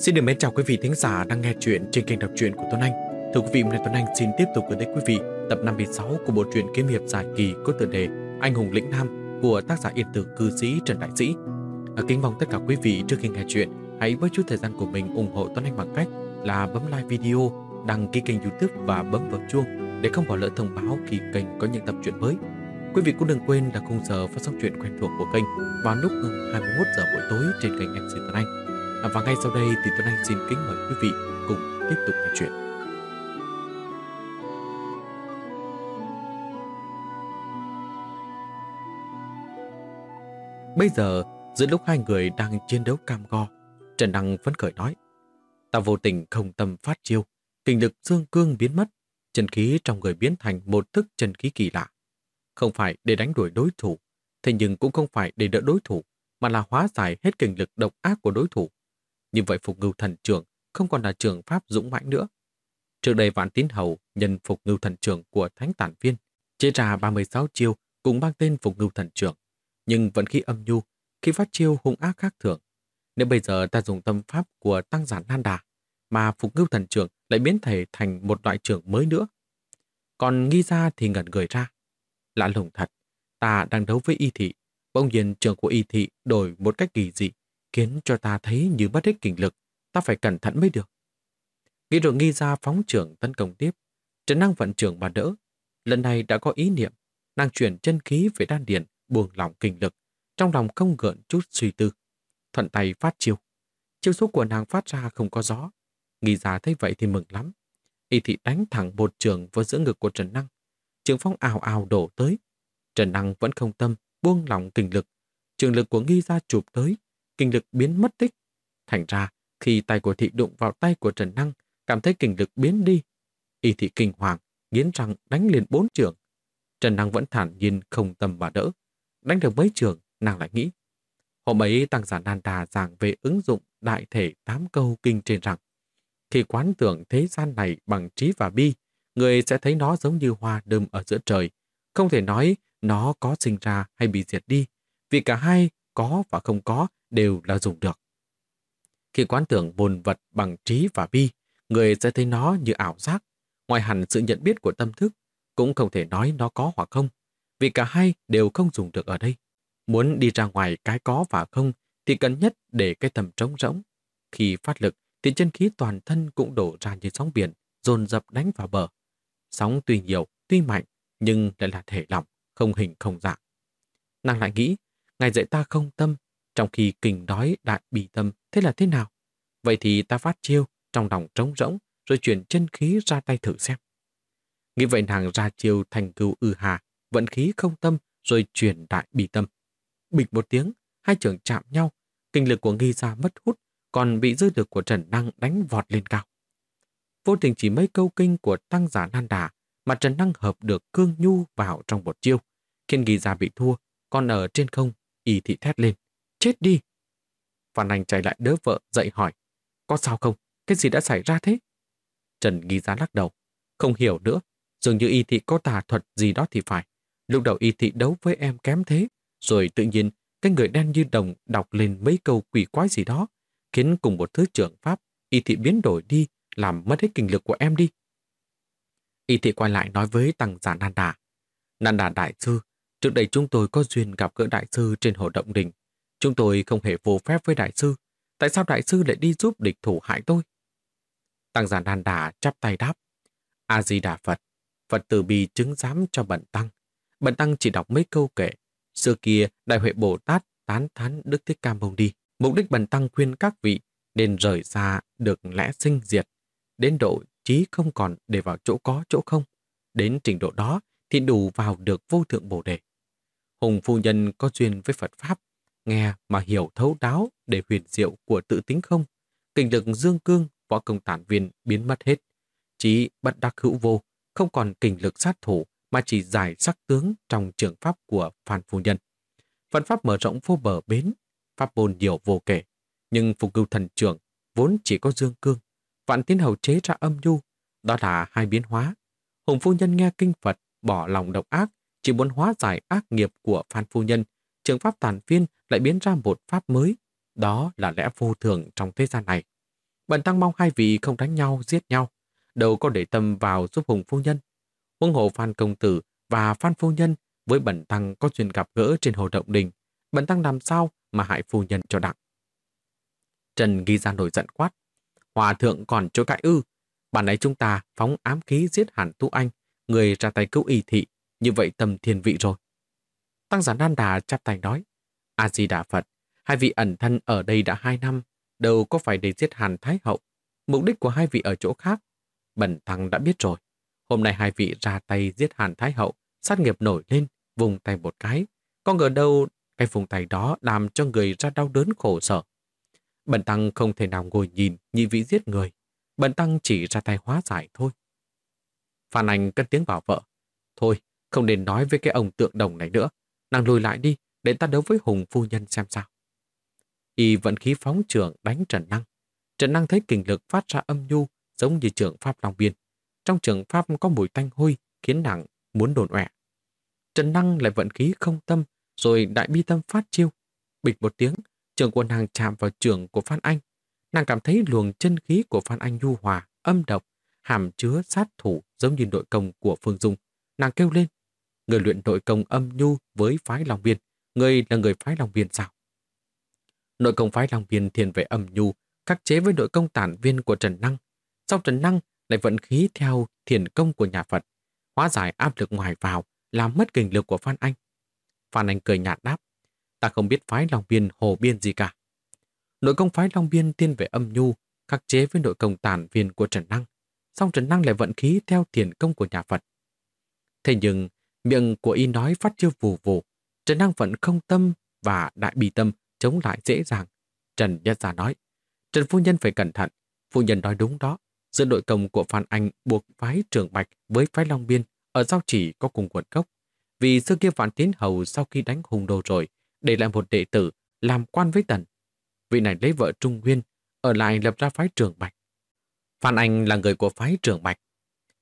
Xin được mến chào quý vị thính giả đang nghe chuyện trên kênh đọc truyện của Tuấn Anh. Thưa quý vị, hôm nay Tuấn Anh xin tiếp tục gửi đến quý vị tập 56 của bộ truyện kiếm hiệp dài kỳ có tựa đề Anh hùng lĩnh nam của tác giả yên tử cư sĩ Trần Đại Sĩ. À, kính mong tất cả quý vị trước khi nghe chuyện hãy với chút thời gian của mình ủng hộ Tuấn Anh bằng cách là bấm like video, đăng ký kênh youtube và bấm vào chuông để không bỏ lỡ thông báo khi kênh có những tập truyện mới. Quý vị cũng đừng quên là khung giờ phát sóng truyện quen thuộc của kênh vào lúc 21 giờ buổi tối trên kênh MC Tuấn Anh. À, và ngay sau đây thì Tuấn Anh xin kính mời quý vị cùng tiếp tục nghe chuyện. Bây giờ, giữa lúc hai người đang chiến đấu cam go, Trần Đăng phấn khởi nói Ta vô tình không tâm phát chiêu, kinh lực dương cương biến mất, chân khí trong người biến thành một thức chân khí kỳ lạ. Không phải để đánh đuổi đối thủ, thế nhưng cũng không phải để đỡ đối thủ, mà là hóa giải hết kinh lực độc ác của đối thủ. Như vậy phục ngưu thần trưởng không còn là trường pháp dũng mãnh nữa. Trước đây vạn tín hầu nhân phục ngưu thần trưởng của thánh tản viên, chế ra 36 chiêu cùng mang tên phục ngưu thần trưởng, nhưng vẫn khi âm nhu, khi phát chiêu hung ác khác thường. Nếu bây giờ ta dùng tâm pháp của tăng giản nan đà, mà phục ngưu thần trưởng lại biến thể thành một loại trưởng mới nữa. Còn nghi ra thì ngẩn người ra. Lạ lùng thật, ta đang đấu với y thị, bỗng nhiên trường của y thị đổi một cách kỳ dị, khiến cho ta thấy như mất hết kinh lực, ta phải cẩn thận mới được. Nghĩ rồi nghi ra phóng trưởng tấn công tiếp, Trần năng vận trưởng mà đỡ. Lần này đã có ý niệm, nàng chuyển chân khí về đan điện, buông lỏng kinh lực, trong lòng không gợn chút suy tư. Thuận tay phát chiêu. Chiêu số của nàng phát ra không có gió. Nghi ra thấy vậy thì mừng lắm. Y thị đánh thẳng một trường vào giữa ngực của Trần Năng. Trường phong ào ào đổ tới. Trần Năng vẫn không tâm, buông lỏng kinh lực. Trường lực của nghi ra chụp tới, kinh lực biến mất tích. Thành ra, khi tay của thị đụng vào tay của Trần Năng, cảm thấy kinh lực biến đi. Y thị kinh hoàng, nghiến răng đánh liền bốn trường. Trần Năng vẫn thản nhiên không tâm mà đỡ. Đánh được mấy trường, nàng lại nghĩ. Hôm ấy tăng giả nan đà giảng về ứng dụng đại thể tám câu kinh trên rằng khi quán tưởng thế gian này bằng trí và bi, người sẽ thấy nó giống như hoa đơm ở giữa trời. Không thể nói nó có sinh ra hay bị diệt đi, vì cả hai có và không có đều là dùng được. Khi quán tưởng bồn vật bằng trí và bi, người sẽ thấy nó như ảo giác. Ngoài hẳn sự nhận biết của tâm thức, cũng không thể nói nó có hoặc không, vì cả hai đều không dùng được ở đây. Muốn đi ra ngoài cái có và không thì cần nhất để cái tầm trống rỗng. Khi phát lực thì chân khí toàn thân cũng đổ ra như sóng biển, dồn dập đánh vào bờ. Sóng tuy nhiều, tuy mạnh, nhưng lại là thể lỏng, không hình không dạng. Nàng lại nghĩ, ngài dạy ta không tâm, trong khi kình đói đại bì tâm, thế là thế nào? Vậy thì ta phát chiêu, trong lòng trống rỗng, rồi chuyển chân khí ra tay thử xem. Nghĩ vậy nàng ra chiêu thành cừu ư hà, vận khí không tâm, rồi chuyển đại bì tâm. Bịch một tiếng, hai trường chạm nhau, kinh lực của nghi ra mất hút, còn bị dư lực của Trần Năng đánh vọt lên cao. Vô tình chỉ mấy câu kinh của tăng giả nan đà mà Trần Năng hợp được cương nhu vào trong một chiêu, khiến nghi ra bị thua, còn ở trên không, y thị thét lên, chết đi. Phan Anh chạy lại đỡ vợ dậy hỏi, có sao không, cái gì đã xảy ra thế? Trần ghi giá lắc đầu, không hiểu nữa, dường như y thị có tà thuật gì đó thì phải. Lúc đầu y thị đấu với em kém thế, rồi tự nhiên cái người đen như đồng đọc lên mấy câu quỷ quái gì đó, khiến cùng một thứ trưởng pháp, y thị biến đổi đi, làm mất hết kinh lực của em đi. Y thị quay lại nói với tăng giả Nanda. Nanda Đại Sư, trước đây chúng tôi có duyên gặp gỡ Đại Sư trên hồ động đình. Chúng tôi không hề vô phép với Đại Sư. Tại sao Đại Sư lại đi giúp địch thủ hại tôi? Tăng giả đàn Đà chắp tay đáp. A-di-đà Phật, Phật từ bi chứng giám cho bận tăng. Bận tăng chỉ đọc mấy câu kệ. Xưa kia, Đại Huệ Bồ Tát tán thán Đức Thích Cam Mâu Ni. Mục đích bần tăng khuyên các vị nên rời xa được lẽ sinh diệt, đến độ trí không còn để vào chỗ có chỗ không. Đến trình độ đó thì đủ vào được vô thượng bồ đề. Hùng phu nhân có duyên với Phật Pháp, nghe mà hiểu thấu đáo để huyền diệu của tự tính không. Kinh lực dương cương, võ công tản viên biến mất hết. Chí bất đắc hữu vô, không còn kinh lực sát thủ mà chỉ giải sắc tướng trong trường pháp của Phan Phu Nhân. Phần Pháp mở rộng vô bờ bến, pháp môn nhiều vô kể. Nhưng phục cưu thần trưởng vốn chỉ có dương cương. Vạn tiến hầu chế ra âm nhu, đó là hai biến hóa. Hùng phu nhân nghe kinh Phật, bỏ lòng độc ác, chỉ muốn hóa giải ác nghiệp của Phan phu nhân. Trường pháp tản viên lại biến ra một pháp mới. Đó là lẽ vô thường trong thế gian này. Bần tăng mong hai vị không đánh nhau, giết nhau, đâu có để tâm vào giúp Hùng Phu Nhân. Huân hộ Phan Công Tử và Phan Phu Nhân với bần tăng có chuyện gặp gỡ trên hồ động đình. Bần tăng làm sao mà hại phu nhân cho đặng. Trần ghi ra nổi giận quát. Hòa thượng còn chỗ cãi ư. Bản ấy chúng ta phóng ám khí giết hẳn tu anh, người ra tay cứu y thị, như vậy tầm thiên vị rồi. Tăng giả Nan Đà chắp tay nói. A-di-đà Phật, hai vị ẩn thân ở đây đã hai năm, đâu có phải để giết Hàn Thái Hậu. Mục đích của hai vị ở chỗ khác. Bần tăng đã biết rồi. Hôm nay hai vị ra tay giết Hàn Thái Hậu, sát nghiệp nổi lên, vùng tay một cái. Có ngờ đâu cái vùng tay đó làm cho người ra đau đớn khổ sở. Bần tăng không thể nào ngồi nhìn nhị vị giết người. Bần tăng chỉ ra tay hóa giải thôi. Phan Anh cất tiếng bảo vợ. Thôi, không nên nói với cái ông tượng đồng này nữa. Nàng lùi lại đi, để ta đấu với Hùng phu nhân xem sao. Y vận khí phóng trưởng đánh Trần Năng. Trần Năng thấy kình lực phát ra âm nhu giống như trường Pháp Long Biên. Trong trường Pháp có mùi tanh hôi khiến nàng muốn đồn ọe. Trần Năng lại vận khí không tâm rồi đại bi tâm phát chiêu. Bịch một tiếng, trường của nàng chạm vào trường của Phan Anh. Nàng cảm thấy luồng chân khí của Phan Anh nhu hòa, âm độc, hàm chứa sát thủ giống như nội công của Phương Dung. Nàng kêu lên, người luyện nội công âm nhu với phái Long Biên, người là người phái Long Biên sao? Nội công phái Long Biên thiền về âm nhu, khắc chế với nội công tản viên của Trần Năng. Sau Trần Năng lại vận khí theo thiền công của nhà Phật, hóa giải áp lực ngoài vào, làm mất kinh lực của Phan Anh. Phan Anh cười nhạt đáp, ta không biết phái Long Biên hồ biên gì cả. Nội công phái Long Biên thiên về âm nhu, khắc chế với nội công tản viên của Trần Năng. Song Trần Năng lại vận khí theo thiền công của nhà Phật. Thế nhưng, miệng của y nói phát chưa vù vù, Trần Năng vẫn không tâm và đại bi tâm chống lại dễ dàng. Trần Nhất Gia nói, Trần Phu Nhân phải cẩn thận. Phu Nhân nói đúng đó. Giữa đội công của Phan Anh buộc phái Trường Bạch với phái Long Biên ở giao chỉ có cùng nguồn gốc. Vì xưa kia Vạn Tiến Hầu sau khi đánh hùng đồ rồi, để lại một đệ tử làm quan với Tần. Vị này lấy vợ Trung Nguyên, ở lại lập ra phái Trường Bạch. Phan Anh là người của phái Trường Bạch.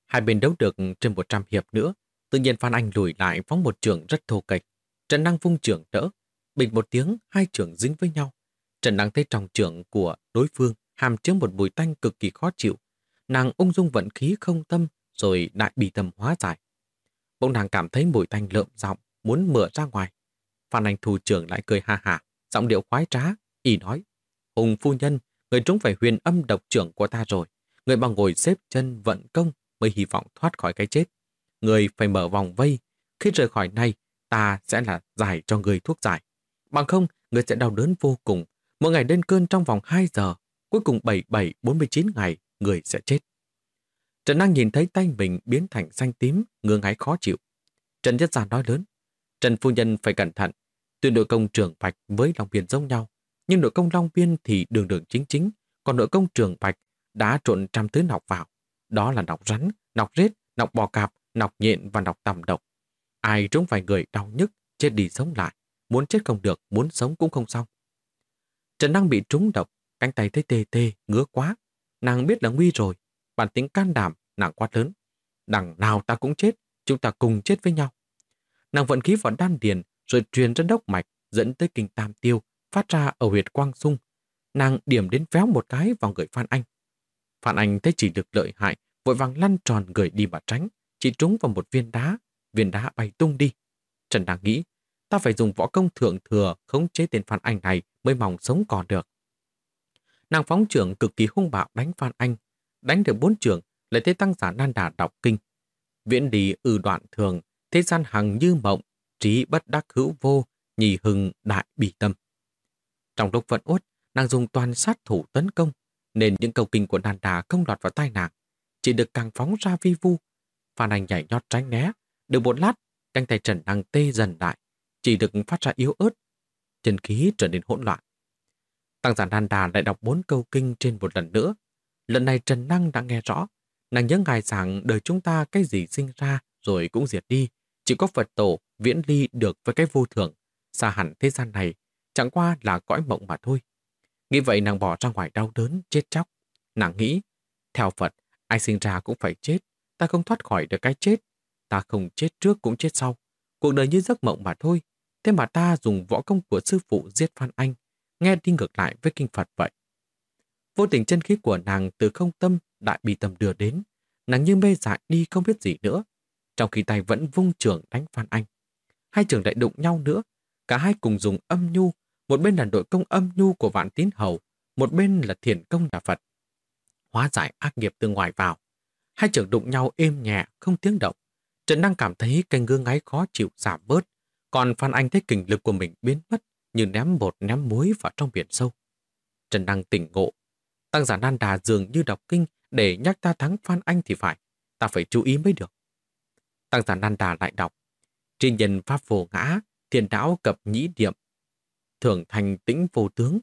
Hai bên đấu được trên 100 hiệp nữa, tự nhiên Phan Anh lùi lại phóng một trường rất thô kịch Trần Năng vung trường đỡ, bình một tiếng hai trường dính với nhau. Trần Năng thấy trong trường của đối phương hàm chứa một mùi tanh cực kỳ khó chịu. Nàng ung dung vận khí không tâm rồi đại bị tâm hóa giải. Bỗng nàng cảm thấy mùi tanh lợm giọng, muốn mở ra ngoài. Phan Anh thủ trưởng lại cười ha hả, giọng điệu khoái trá, y nói. Hùng phu nhân, người trúng phải huyền âm độc trưởng của ta rồi. Người bằng ngồi xếp chân vận công mới hy vọng thoát khỏi cái chết. Người phải mở vòng vây. Khi rời khỏi này, ta sẽ là giải cho người thuốc giải. Bằng không, người sẽ đau đớn vô cùng. Mỗi ngày lên cơn trong vòng 2 giờ. Cuối cùng 77-49 ngày, người sẽ chết. Trần Năng nhìn thấy tay mình biến thành xanh tím, ngương ngáy khó chịu. Trần Nhất Giản nói lớn, Trần Phu Nhân phải cẩn thận. Tuyên đội công trường Bạch với Long Biên giống nhau, nhưng đội công Long Biên thì đường đường chính chính, còn đội công trường Bạch đã trộn trăm thứ nọc vào. Đó là nọc rắn, nọc rết, nọc bò cạp, nọc nhện và nọc tầm độc. Ai trúng phải người đau nhức, chết đi sống lại. Muốn chết không được, muốn sống cũng không xong. Trần Năng bị trúng độc, cánh tay thấy tê tê, ngứa quá. Nàng biết là nguy rồi, bản tính can đảm, nàng quát lớn. Đằng nào ta cũng chết, chúng ta cùng chết với nhau. Nàng vận khí vào đan điền, rồi truyền ra đốc mạch, dẫn tới kinh tam tiêu, phát ra ở huyệt quang sung. Nàng điểm đến véo một cái vào người Phan Anh. Phan Anh thấy chỉ được lợi hại, vội vàng lăn tròn người đi mà tránh, chỉ trúng vào một viên đá, viên đá bay tung đi. Trần đang nghĩ, ta phải dùng võ công thượng thừa khống chế tên Phan Anh này mới mong sống còn được. Nàng phóng trưởng cực kỳ hung bạo đánh Phan Anh, đánh được bốn trường, lại thấy tăng giả nan đà đọc kinh. Viễn đi ư đoạn thường, thế gian hằng như mộng, trí bất đắc hữu vô, nhì hừng đại bỉ tâm. Trong lúc vận uất, nàng dùng toàn sát thủ tấn công, nên những câu kinh của nan đà không lọt vào tai nàng, chỉ được càng phóng ra vi vu. Phan Anh nhảy nhót tránh né, được một lát, canh tay Trần Đăng tê dần lại, chỉ được phát ra yếu ớt, chân khí trở nên hỗn loạn. Tăng giả đàn đà lại đọc bốn câu kinh trên một lần nữa. Lần này Trần Năng đã nghe rõ, Nàng nhớ ngài rằng đời chúng ta cái gì sinh ra rồi cũng diệt đi. Chỉ có Phật tổ viễn ly được với cái vô thường. Xa hẳn thế gian này, chẳng qua là cõi mộng mà thôi. Nghĩ vậy nàng bỏ ra ngoài đau đớn, chết chóc. Nàng nghĩ, theo Phật, ai sinh ra cũng phải chết. Ta không thoát khỏi được cái chết. Ta không chết trước cũng chết sau. Cuộc đời như giấc mộng mà thôi. Thế mà ta dùng võ công của sư phụ giết Phan Anh, nghe đi ngược lại với kinh Phật vậy. Vô tình chân khí của nàng từ không tâm đại bị tầm đưa đến. Nàng như mê dại đi không biết gì nữa. Trong khi tay vẫn vung trường đánh Phan Anh. Hai trường lại đụng nhau nữa. Cả hai cùng dùng âm nhu. Một bên là đội công âm nhu của vạn tín hầu. Một bên là thiền công nhà Phật. Hóa giải ác nghiệp từ ngoài vào. Hai trường đụng nhau êm nhẹ, không tiếng động. Trần Đăng cảm thấy canh gương ngáy khó chịu giảm bớt. Còn Phan Anh thấy kình lực của mình biến mất như ném bột ném muối vào trong biển sâu. Trần Đăng tỉnh ngộ. Tăng giả Nan Đà dường như đọc kinh để nhắc ta thắng Phan Anh thì phải. Ta phải chú ý mới được. Tăng giả Nan Đà lại đọc. trên nhân pháp vô ngã, thiền đạo cập nhĩ điệm. Thường thành tĩnh vô tướng,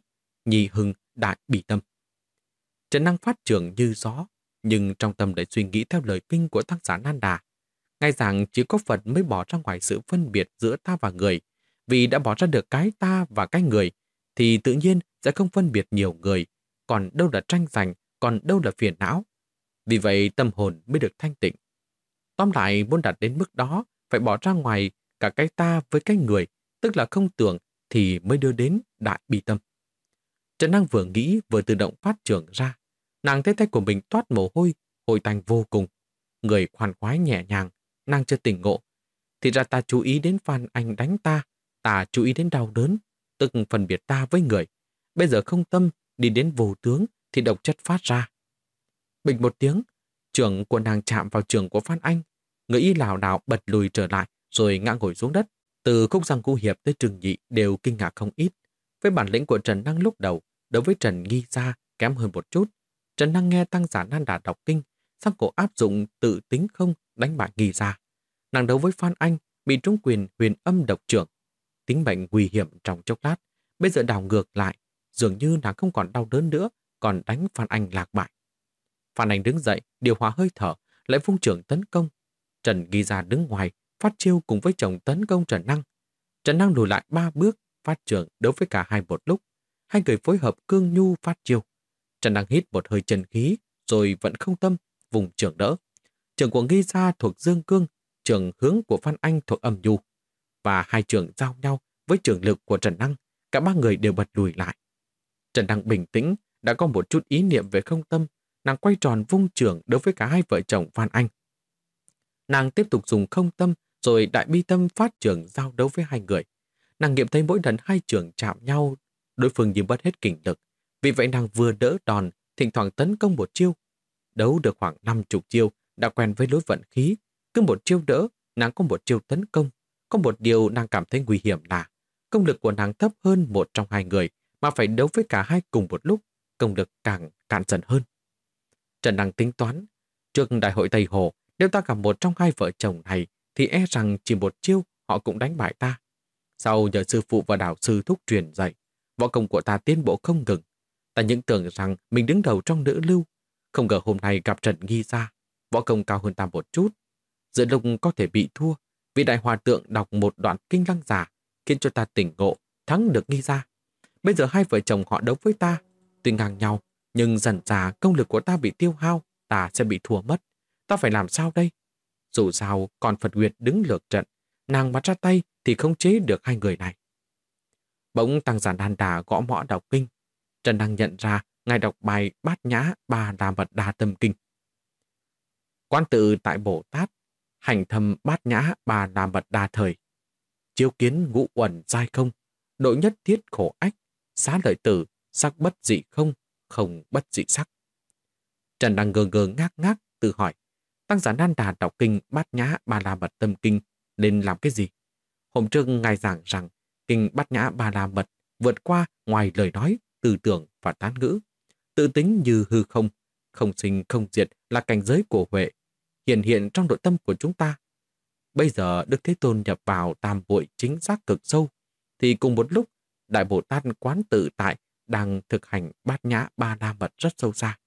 nhì hưng đại bị tâm. Trần Năng phát trưởng như gió, nhưng trong tâm lại suy nghĩ theo lời kinh của tác giả Nan Đà. Ngay rằng chỉ có Phật mới bỏ ra ngoài sự phân biệt giữa ta và người, vì đã bỏ ra được cái ta và cái người, thì tự nhiên sẽ không phân biệt nhiều người, còn đâu là tranh giành, còn đâu là phiền não. Vì vậy tâm hồn mới được thanh tịnh. Tóm lại, muốn đạt đến mức đó, phải bỏ ra ngoài cả cái ta với cái người, tức là không tưởng, thì mới đưa đến đại bi tâm. Trần Năng vừa nghĩ vừa tự động phát trưởng ra. Nàng thấy tay của mình toát mồ hôi, hồi tành vô cùng. Người khoan khoái nhẹ nhàng, nàng chưa tỉnh ngộ. Thì ra ta chú ý đến Phan Anh đánh ta, ta chú ý đến đau đớn, tức phân biệt ta với người. Bây giờ không tâm, đi đến vô tướng thì độc chất phát ra. Bình một tiếng, trưởng của nàng chạm vào trường của Phan Anh. Người y lào đảo bật lùi trở lại rồi ngã ngồi xuống đất. Từ khúc răng cu hiệp tới trường nhị đều kinh ngạc không ít. Với bản lĩnh của Trần Năng lúc đầu, đối với Trần Nghi Gia kém hơn một chút. Trần Năng nghe tăng giả nan đà đọc kinh, sang cổ áp dụng tự tính không đánh bại Nghi Gia. Nàng đấu với Phan Anh, bị trúng quyền huyền âm độc trưởng. Tính mệnh nguy hiểm trong chốc lát, bây giờ đảo ngược lại, dường như nàng không còn đau đớn nữa, còn đánh Phan Anh lạc bại. Phan Anh đứng dậy, điều hòa hơi thở, lại vung trưởng tấn công. Trần ghi ra đứng ngoài, phát chiêu cùng với chồng tấn công Trần Năng. Trần Năng lùi lại ba bước, phát trưởng đấu với cả hai một lúc. Hai người phối hợp cương nhu phát chiêu. Trần Năng hít một hơi chân khí, rồi vẫn không tâm, vùng trường đỡ. Trường của ghi ra thuộc Dương Cương, trường hướng của Phan Anh thuộc âm nhu. Và hai trường giao nhau với trường lực của Trần Năng, cả ba người đều bật lùi lại. Trần Đăng bình tĩnh, đã có một chút ý niệm về không tâm, nàng quay tròn vung trường đối với cả hai vợ chồng Phan Anh. Nàng tiếp tục dùng không tâm, rồi đại bi tâm phát trường giao đấu với hai người. Nàng nghiệm thấy mỗi lần hai trường chạm nhau, đối phương như mất hết kình lực. Vì vậy nàng vừa đỡ đòn, thỉnh thoảng tấn công một chiêu. Đấu được khoảng năm chục chiêu, đã quen với lối vận khí. Cứ một chiêu đỡ, nàng có một chiêu tấn công. Có một điều nàng cảm thấy nguy hiểm là công lực của nàng thấp hơn một trong hai người, mà phải đấu với cả hai cùng một lúc, công lực càng cạn dần hơn. Trần Đăng tính toán, trước đại hội Tây Hồ, nếu ta gặp một trong hai vợ chồng này, thì e rằng chỉ một chiêu họ cũng đánh bại ta. Sau nhờ sư phụ và đạo sư thúc truyền dạy, võ công của ta tiến bộ không ngừng. Ta những tưởng rằng mình đứng đầu trong nữ lưu, không ngờ hôm nay gặp Trần Nghi ra, võ công cao hơn ta một chút. Giữa lúc có thể bị thua, vị đại hòa tượng đọc một đoạn kinh lăng giả, khiến cho ta tỉnh ngộ, thắng được Nghi ra. Bây giờ hai vợ chồng họ đấu với ta, tuy ngang nhau, nhưng dần dà công lực của ta bị tiêu hao, ta sẽ bị thua mất. Ta phải làm sao đây? Dù sao, còn Phật Nguyệt đứng lược trận, nàng mà ra tay thì không chế được hai người này. Bỗng tăng giản đàn đà gõ mõ đọc kinh. Trần đang nhận ra ngài đọc bài bát nhã ba đà mật đa tâm kinh. Quan tự tại Bồ Tát, hành thầm bát nhã ba đà mật đa thời. Chiếu kiến ngũ uẩn dai không, độ nhất thiết khổ ách, xá lợi tử, sắc bất dị không, không bất dị sắc. Trần đang ngơ ngơ ngác ngác, tự hỏi, tăng giả nan đà đọc kinh bát nhã ba la mật tâm kinh nên làm cái gì? Hôm trước ngài giảng rằng kinh bát nhã ba la mật vượt qua ngoài lời nói, tư tưởng và tán ngữ. Tự tính như hư không, không sinh không diệt là cảnh giới của Huệ, hiện hiện trong nội tâm của chúng ta. Bây giờ Đức Thế Tôn nhập vào tam bội chính xác cực sâu, thì cùng một lúc Đại Bồ Tát quán tự tại đang thực hành bát nhã ba la mật rất sâu xa.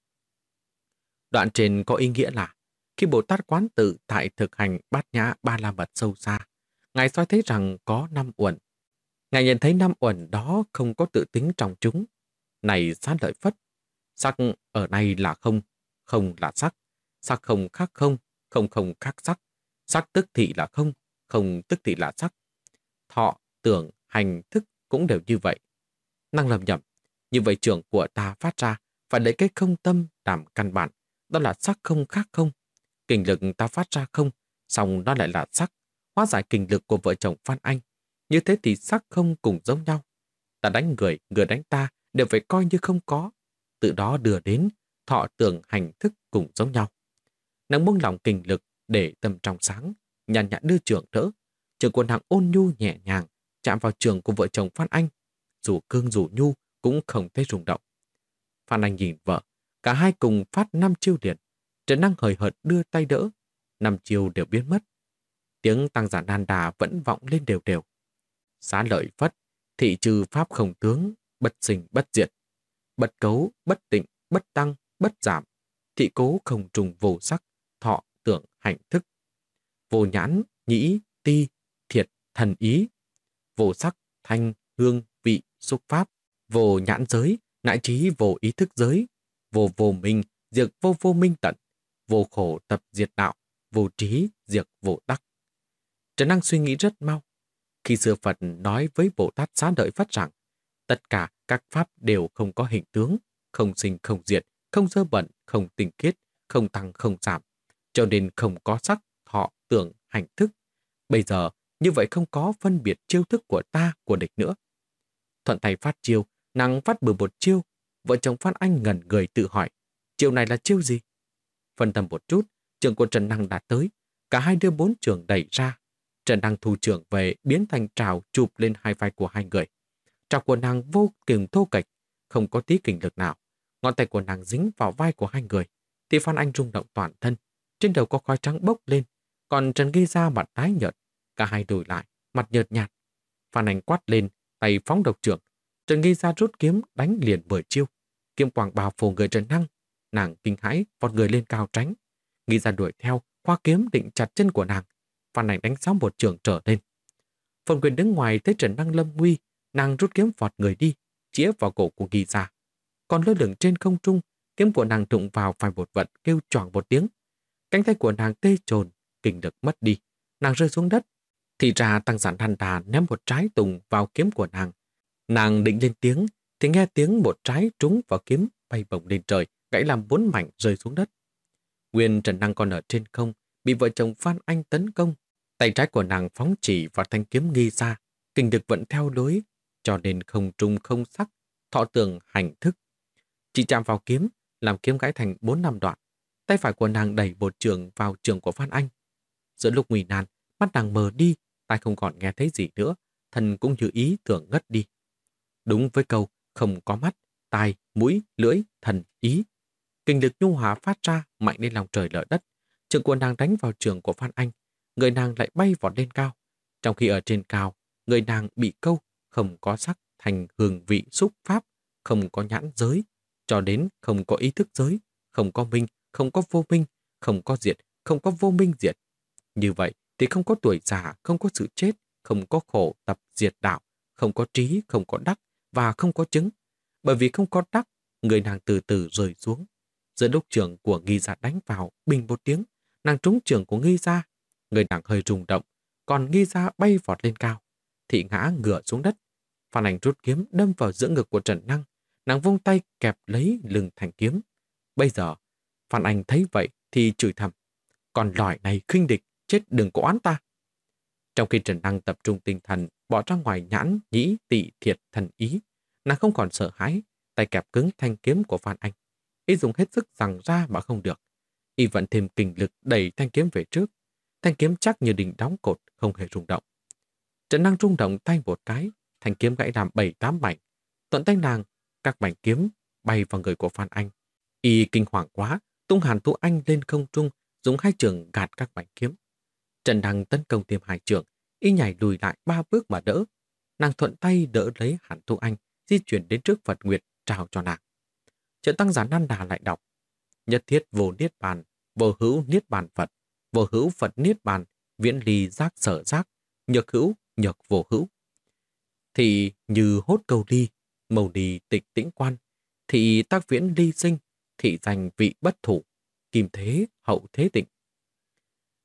Đoạn trên có ý nghĩa là khi Bồ Tát quán tự tại thực hành bát nhã ba la mật sâu xa, Ngài soi thấy rằng có năm uẩn. Ngài nhận thấy năm uẩn đó không có tự tính trong chúng. Này sát lợi phất, sắc ở đây là không, không là sắc, sắc không khác không, không không khác sắc, sắc tức thị là không, không tức thị là sắc. Thọ, tưởng, hành, thức cũng đều như vậy. Năng lầm nhầm, như vậy trường của ta phát ra phải lấy cái không tâm làm căn bản, đó là sắc không khác không. Kinh lực ta phát ra không, xong nó lại là sắc, hóa giải kinh lực của vợ chồng Phan Anh. Như thế thì sắc không cùng giống nhau. Ta đánh người, người đánh ta đều phải coi như không có. Từ đó đưa đến thọ tưởng hành thức cùng giống nhau. Nàng buông lòng kinh lực để tâm trong sáng, nhàn nhã đưa trường đỡ. Trường quân hàng ôn nhu nhẹ nhàng, chạm vào trường của vợ chồng Phan Anh. Dù cương dù nhu cũng không thấy rung động. Phan Anh nhìn vợ, cả hai cùng phát năm chiêu điện. Trần Năng hời hợt đưa tay đỡ, năm chiêu đều biến mất. Tiếng tăng giả nan đà vẫn vọng lên đều đều. Xá lợi phất, thị trừ pháp không tướng, bất sinh bất diệt. Bất cấu, bất tịnh, bất tăng, bất giảm. Thị cố không trùng vô sắc, thọ, tưởng, hạnh thức. Vô nhãn, nhĩ, ti, thiệt, thần ý. Vô sắc, thanh, hương, vị, xúc pháp. Vô nhãn giới, nại trí vô ý thức giới. Vô vô minh, diệt vô vô minh tận. Vô khổ tập diệt đạo, vô trí, diệt vô đắc. Trần Năng suy nghĩ rất mau. Khi xưa Phật nói với Bồ Tát xá đợi phát rằng tất cả các pháp đều không có hình tướng, không sinh không diệt, không dơ bẩn, không tinh khiết, không tăng không giảm, cho nên không có sắc, thọ, tưởng, hành thức. Bây giờ, như vậy không có phân biệt chiêu thức của ta, của địch nữa. Thuận tay phát chiêu, nàng phát bừa một chiêu, vợ chồng Phan Anh ngẩn người tự hỏi, chiêu này là chiêu gì? Phân tâm một chút, trường của Trần Năng đã tới, cả hai đưa bốn trường đẩy ra. Trần Năng thu trường về biến thành trào chụp lên hai vai của hai người. Trào của nàng vô cùng thô kệch, không có tí kinh lực nào. Ngón tay của nàng dính vào vai của hai người, thì Phan Anh rung động toàn thân. Trên đầu có khói trắng bốc lên, còn Trần Ghi ra mặt tái nhợt. Cả hai đổi lại, mặt nhợt nhạt. Phan Anh quát lên, tay phóng độc trưởng. Trần Ghi ra rút kiếm đánh liền mười chiêu. Kiếm quảng bào phủ người Trần Năng. Nàng kinh hãi, vọt người lên cao tránh. Ghi ra đuổi theo, khoa kiếm định chặt chân của nàng. Phan Anh đánh sáu một trường trở lên. Phần quyền đứng ngoài thấy Trần Năng lâm nguy, nàng rút kiếm vọt người đi, chĩa vào cổ của Ghi ra. Còn lơ lửng trên không trung, kiếm của nàng đụng vào phải một vật kêu choảng một tiếng. Cánh tay của nàng tê trồn, kinh lực mất đi. Nàng rơi xuống đất. Thì ra tăng giản thanh đà ném một trái tùng vào kiếm của nàng. Nàng định lên tiếng, thì nghe tiếng một trái trúng vào kiếm bay bổng lên trời, gãy làm bốn mảnh rơi xuống đất. Nguyên Trần Năng còn ở trên không, bị vợ chồng Phan Anh tấn công. Tay trái của nàng phóng chỉ vào thanh kiếm nghi ra, kinh được vẫn theo lối, cho nên không trung không sắc, thọ tường hành thức. Chỉ chạm vào kiếm, làm kiếm gãy thành bốn năm đoạn. Tay phải của nàng đẩy một trường vào trường của Phan Anh. Giữa lúc nguy nan, mắt nàng mờ đi, tai không còn nghe thấy gì nữa, thần cũng như ý tưởng ngất đi. Đúng với câu, không có mắt, tai, mũi, lưỡi, thần, ý. Kinh lực nhu hóa phát ra mạnh lên lòng trời lở đất. Trường của nàng đánh vào trường của Phan Anh, người nàng lại bay vọt lên cao. Trong khi ở trên cao, người nàng bị câu, không có sắc thành hương vị xúc pháp, không có nhãn giới, cho đến không có ý thức giới, không có minh, không có vô minh, không có diệt, không có vô minh diệt. Như vậy thì không có tuổi già, không có sự chết, không có khổ tập diệt đạo, không có trí, không có đắc và không có chứng. Bởi vì không có đắc, người nàng từ từ rơi xuống. Giữa đốc trường của nghi gia đánh vào, bình một tiếng, nàng trúng trường của nghi gia. Người nàng hơi rung động, còn nghi gia bay vọt lên cao. Thị ngã ngửa xuống đất. Phan Anh rút kiếm đâm vào giữa ngực của Trần Năng. Nàng vung tay kẹp lấy lưng thành kiếm. Bây giờ, Phan Anh thấy vậy thì chửi thầm. Còn lòi này khinh địch, chết đừng có oán ta. Trong khi Trần Năng tập trung tinh thần, bỏ ra ngoài nhãn, nhĩ, tị, thiệt, thần ý, nàng không còn sợ hãi, tay kẹp cứng thanh kiếm của Phan Anh. Y dùng hết sức rằng ra mà không được. Y vẫn thêm kinh lực đẩy thanh kiếm về trước. Thanh kiếm chắc như đỉnh đóng cột, không hề rung động. Trần Năng rung động tay một cái, thanh kiếm gãy làm bảy tám mảnh. Tận tay nàng, các mảnh kiếm bay vào người của Phan Anh. Y kinh hoàng quá, tung hàn tu anh lên không trung, dùng hai trường gạt các mảnh kiếm. Trần Đăng tấn công thêm hai trường, y nhảy lùi lại ba bước mà đỡ. Nàng thuận tay đỡ lấy hàn tu anh, di chuyển đến trước Phật Nguyệt, trao cho nàng. Trợ tăng giả Nan Đà lại đọc. Nhất thiết vô niết bàn, vô hữu niết bàn Phật, vô hữu Phật niết bàn, viễn ly giác sở giác, nhược hữu, nhược vô hữu. Thì như hốt cầu ly, màu đi tịch tĩnh quan, thị tác viễn ly sinh, thị danh vị bất thủ, kim thế hậu thế tịnh.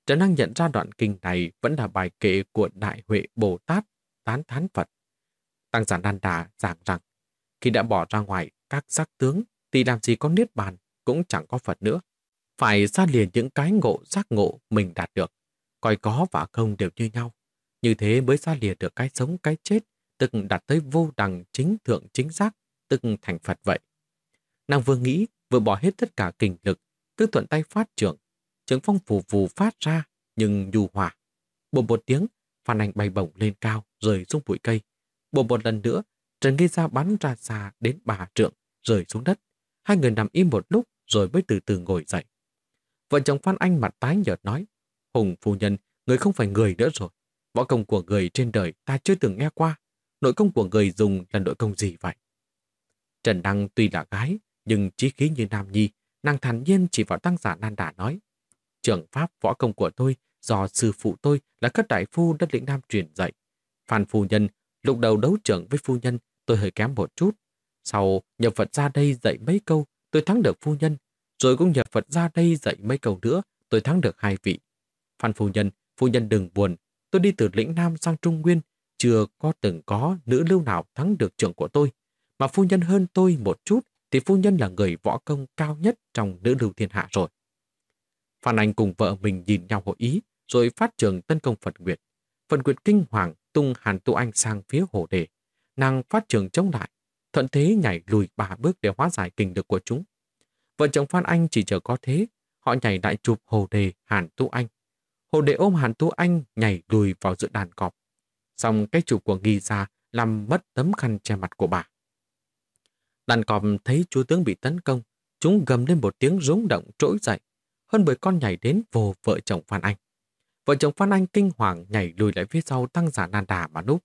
Trần Năng nhận ra đoạn kinh này vẫn là bài kệ của Đại Huệ Bồ Tát tán thán Phật. Tăng giả Nan Đà giảng rằng, khi đã bỏ ra ngoài các sắc tướng thì làm gì có niết bàn, cũng chẳng có Phật nữa. Phải xa liền những cái ngộ giác ngộ mình đạt được. Coi có và không đều như nhau. Như thế mới xa liền được cái sống cái chết, tức đạt tới vô đẳng chính thượng chính giác, tức thành Phật vậy. Nàng vừa nghĩ, vừa bỏ hết tất cả kinh lực, cứ thuận tay phát trưởng. Trường phong phù phù phát ra, nhưng nhu hòa. Bồm một tiếng, Phan ảnh bay bổng lên cao, rời xuống bụi cây. Bồm một lần nữa, Trần Nghi Gia bắn ra xa đến bà trượng, rời xuống đất. Hai người nằm im một lúc rồi mới từ từ ngồi dậy. Vợ chồng Phan Anh mặt tái nhợt nói, Hùng phu nhân, người không phải người nữa rồi. Võ công của người trên đời ta chưa từng nghe qua. Nội công của người dùng là nội công gì vậy? Trần Đăng tuy là gái, nhưng trí khí như nam nhi, nàng thản nhiên chỉ vào tăng giả nan đà nói. Trưởng pháp võ công của tôi do sư phụ tôi là các đại phu đất lĩnh Nam truyền dạy. Phan phu nhân, lúc đầu đấu trưởng với phu nhân, tôi hơi kém một chút. Sau, nhập Phật ra đây dạy mấy câu, tôi thắng được phu nhân. Rồi cũng nhập Phật ra đây dạy mấy câu nữa, tôi thắng được hai vị. Phan phu nhân, phu nhân đừng buồn. Tôi đi từ lĩnh Nam sang Trung Nguyên, chưa có từng có nữ lưu nào thắng được trưởng của tôi. Mà phu nhân hơn tôi một chút, thì phu nhân là người võ công cao nhất trong nữ lưu thiên hạ rồi. Phan Anh cùng vợ mình nhìn nhau hội ý, rồi phát trường tấn công Phật Nguyệt. Phật Nguyệt kinh hoàng tung Hàn Tu Anh sang phía hồ đề. Nàng phát trường chống lại, thuận thế nhảy lùi ba bước để hóa giải kinh lực của chúng. Vợ chồng Phan Anh chỉ chờ có thế, họ nhảy đại chụp hồ đề Hàn Tu Anh. Hồ đề ôm Hàn Tu Anh nhảy lùi vào giữa đàn cọp. Xong cái chụp của ghi ra làm mất tấm khăn che mặt của bà. Đàn cọp thấy chúa tướng bị tấn công, chúng gầm lên một tiếng rúng động trỗi dậy. Hơn bởi con nhảy đến vô vợ chồng Phan Anh. Vợ chồng Phan Anh kinh hoàng nhảy lùi lại phía sau tăng giả nan đà mà núp.